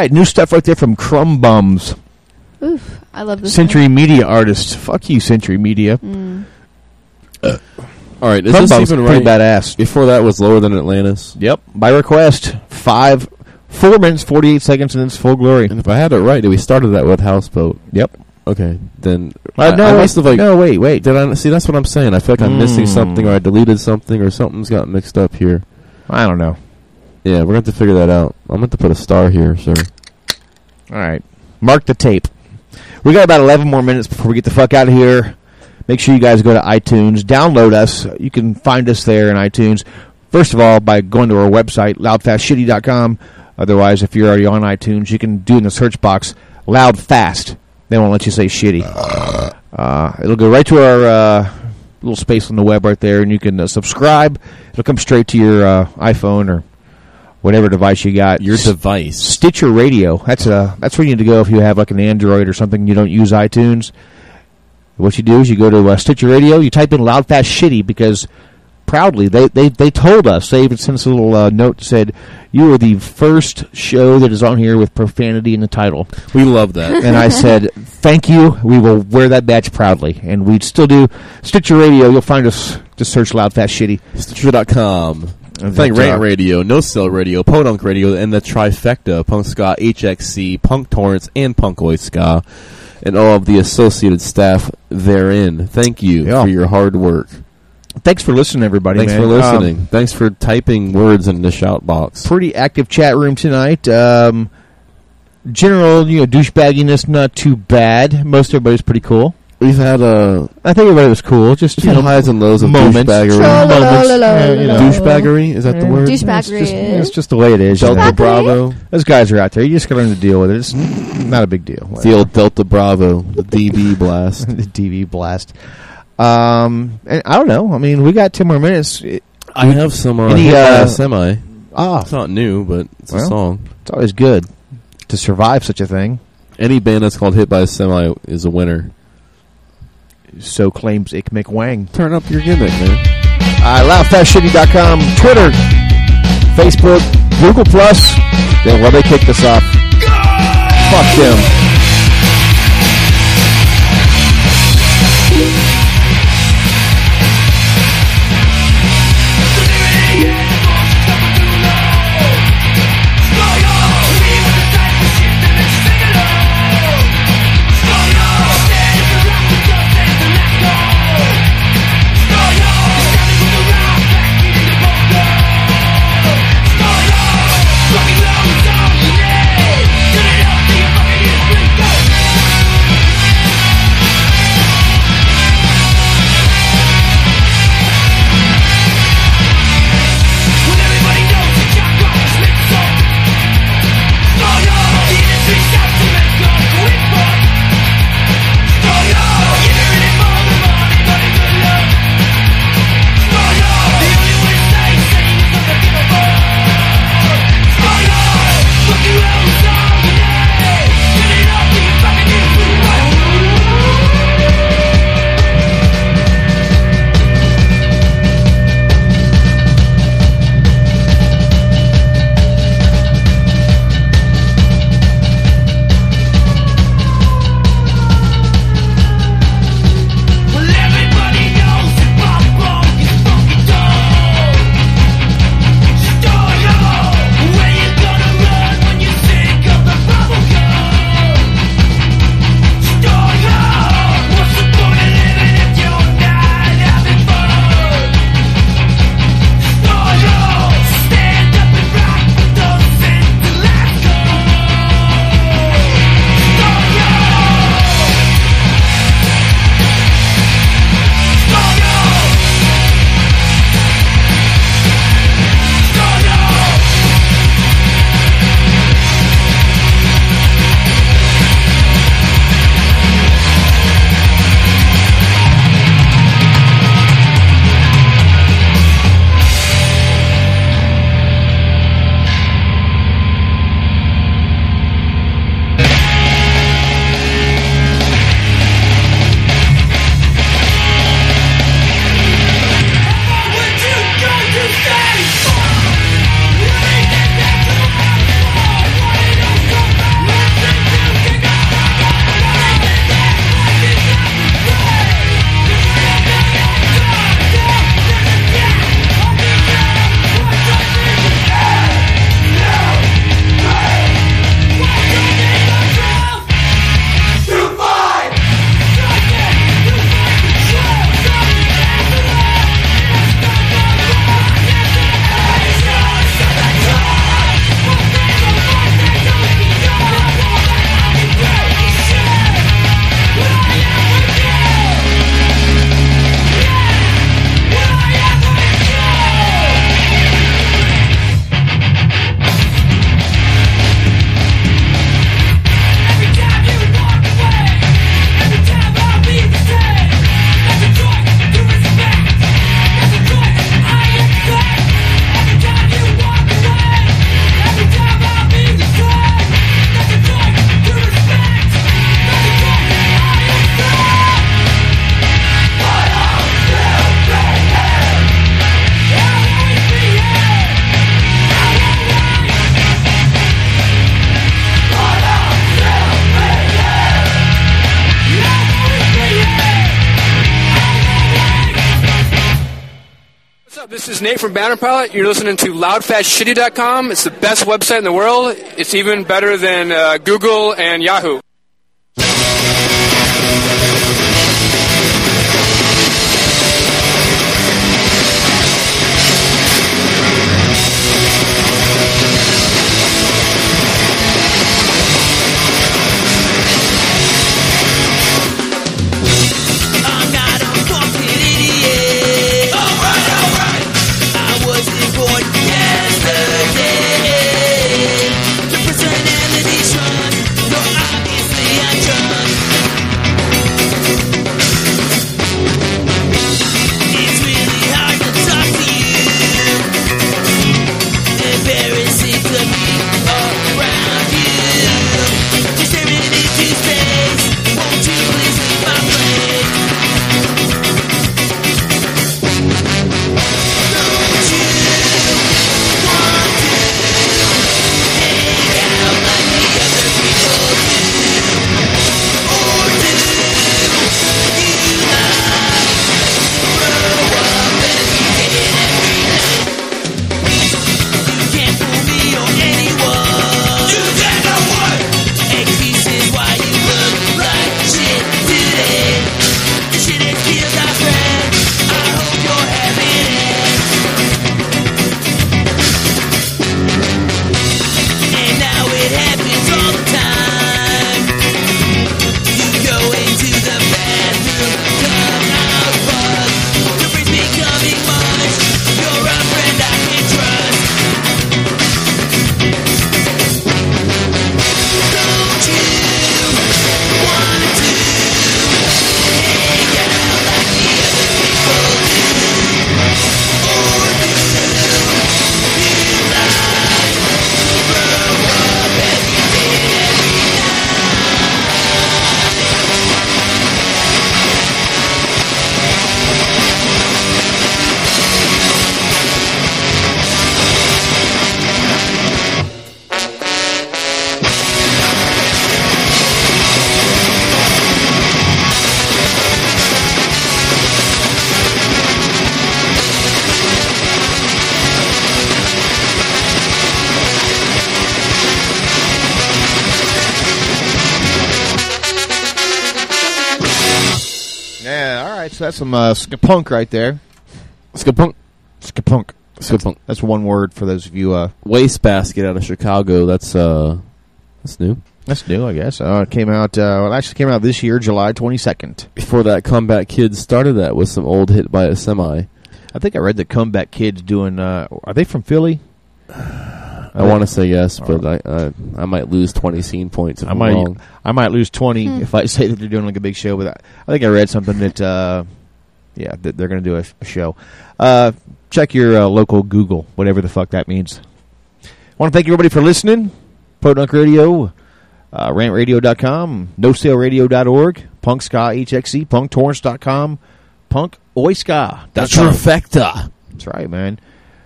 right, new stuff right there from Crumb Bums. Oof, I love this. Century Media artists. Fuck you, Century Media. Mm. All right, is Crumb this Bum's even pretty right? badass. Before that was lower than Atlantis. Yep, by request. Five, four minutes, forty-eight seconds, and it's full glory. And if I had it right, we started that with Houseboat. Yep. Okay, then Uh, I, no, I wait, must have like no, wait, wait. Did I see? That's what I'm saying. I feel like I'm missing Mm. something, or I deleted something, or something's got mixed up here. I don't know. Yeah, we're going to have to figure that out. I'm going to put a star here, sir. All right, mark the tape. We got about eleven more minutes before we get the fuck out of here. Make sure you guys go to iTunes, download us. You can find us there in iTunes. First of all, by going to our website, loudfastshitty.com. Otherwise, if you're already on iTunes, you can do in the search box loud fast. They won't let you say shitty. Uh, it'll go right to our uh, little space on the web right there, and you can uh, subscribe. It'll come straight to your uh, iPhone or whatever device you got. Your device. Stitcher Radio. That's uh that's where you need to go if you have like an Android or something. You don't use iTunes. What you do is you go to uh, Stitcher Radio. You type in loud, fast, shitty because proudly they they they told us. They even sent us a little uh, note that said you are the first show that is on here with profanity in the title. We love that. and I said thank you. We will wear that badge proudly, and we'd still do Stitcher Radio. You'll find us. Just search loud, fast, shitty. Stitcher.com. Thank that, Rant Radio, No Sale Radio, Podunk Radio, and the trifecta, Punk Ska, HXC, Punk Torrents, and Punkoid Ska, and all of the associated staff therein. Thank you Yeah. for your hard work. Thanks for listening, everybody. Thanks man. for listening. Um, Thanks for typing words in the shout box. pretty active chat room tonight. Um, general, you know, douchebagginess not too bad. Most everybody's pretty cool. We've had uh, I think everybody was cool. Just we've you know, highs and lows of moments. douchebaggery. Moments. Yeah, you know. Douchebaggery? Is that the word? Douchebaggery It's just, it's just the way it is. you Delta know. Bravo. Those guys are out there. You just got to learn to deal with it. It's not a big deal. It's the old Delta Bravo, the DB blast. the DB blast. Um, and I don't know. I mean, we got ten more minutes. It- I have some uh, Any, hit by uh, a semi. Ah, It's not new, but it's Well. a song. it's always good to survive such a thing. Any band that's called Hit by a Semi is a winner. So claims Ick McWang. Turn up your gimmick, man. Uh, loudfastshitty.com, Twitter, Facebook, Google Plus. Then well, they kicked us off. Fuck them. Banner Pilot. You're listening to loudfastshitty.com. It's the best website in the world. It's even better than uh, Google and Yahoo. So that's some uh, skapunk right there. Skapunk. Skapunk. Skapunk. That's one word for those of you. Uh, Wastebasket out of Chicago. That's uh, that's new. That's new, I guess. Uh, it came out. Uh, well, it actually came out this year, July twenty second. Before that, Comeback Kids started that with some old hit by a semi. I think I read that Comeback Kids doing. Uh, are they from Philly? I want to say yes, but I, I I might lose twenty scene points if I I'm might wrong. I might lose twenty Hmm. if I say that they're doing like a big show. But I, I think I read something that uh, yeah that they're going to do a, a show. Uh, check your uh, local Google, whatever the fuck that means. I want to thank everybody for listening. Podunk Radio, uh, rantradio.com, nosaleradio.org, Punk Ska HXC, punktorrents.com, Punk Oiska. The trifecta. That's right, man.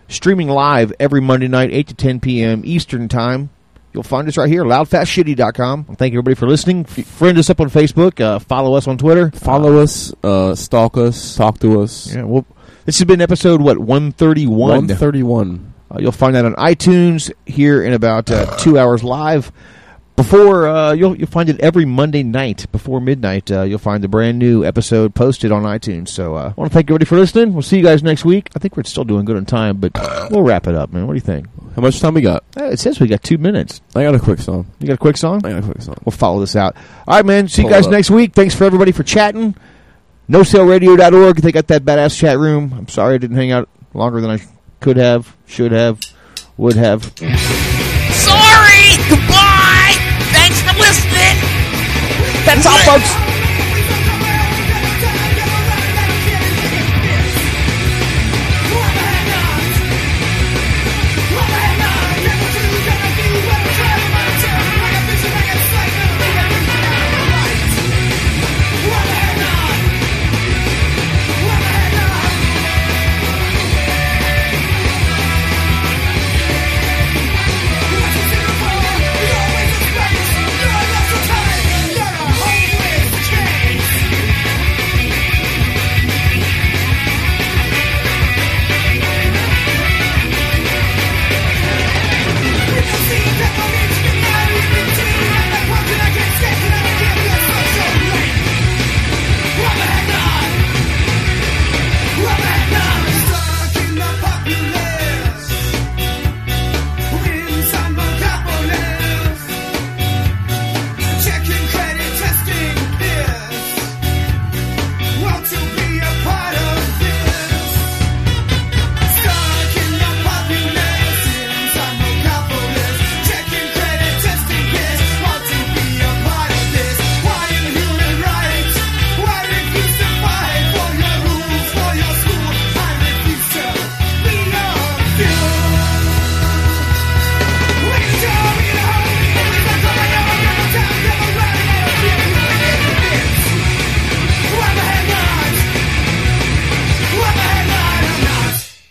Streaming live every Monday night, 8 to 10 p.m. Eastern Time. You'll find us right here, loudfastshitty.com. Thank you, everybody, for listening. Friend us up on Facebook. Uh, follow us on Twitter. Follow us, uh, stalk us, talk to us. Yeah, well, this has been episode, what, 131? 131. Uh, you'll find that on iTunes here in about uh, two hours live. Before uh, you'll you'll find it every Monday night before midnight. Uh, you'll find the brand new episode posted on iTunes. So uh, I want to thank everybody for listening. We'll see you guys next week. I think we're still doing good on time, but we'll wrap it up, man. What do you think? How much time we got? Uh, it says we got two minutes. I got a quick song. You got a quick song? I got a quick song. We'll follow this out. All right, man. See you Pull it guys next week. Thanks for everybody for chatting. NoSaleRadio.org. They got that badass chat room. I'm sorry I didn't hang out longer than I could have, should have, would have. Sorry! Goodbye! That's all, folks.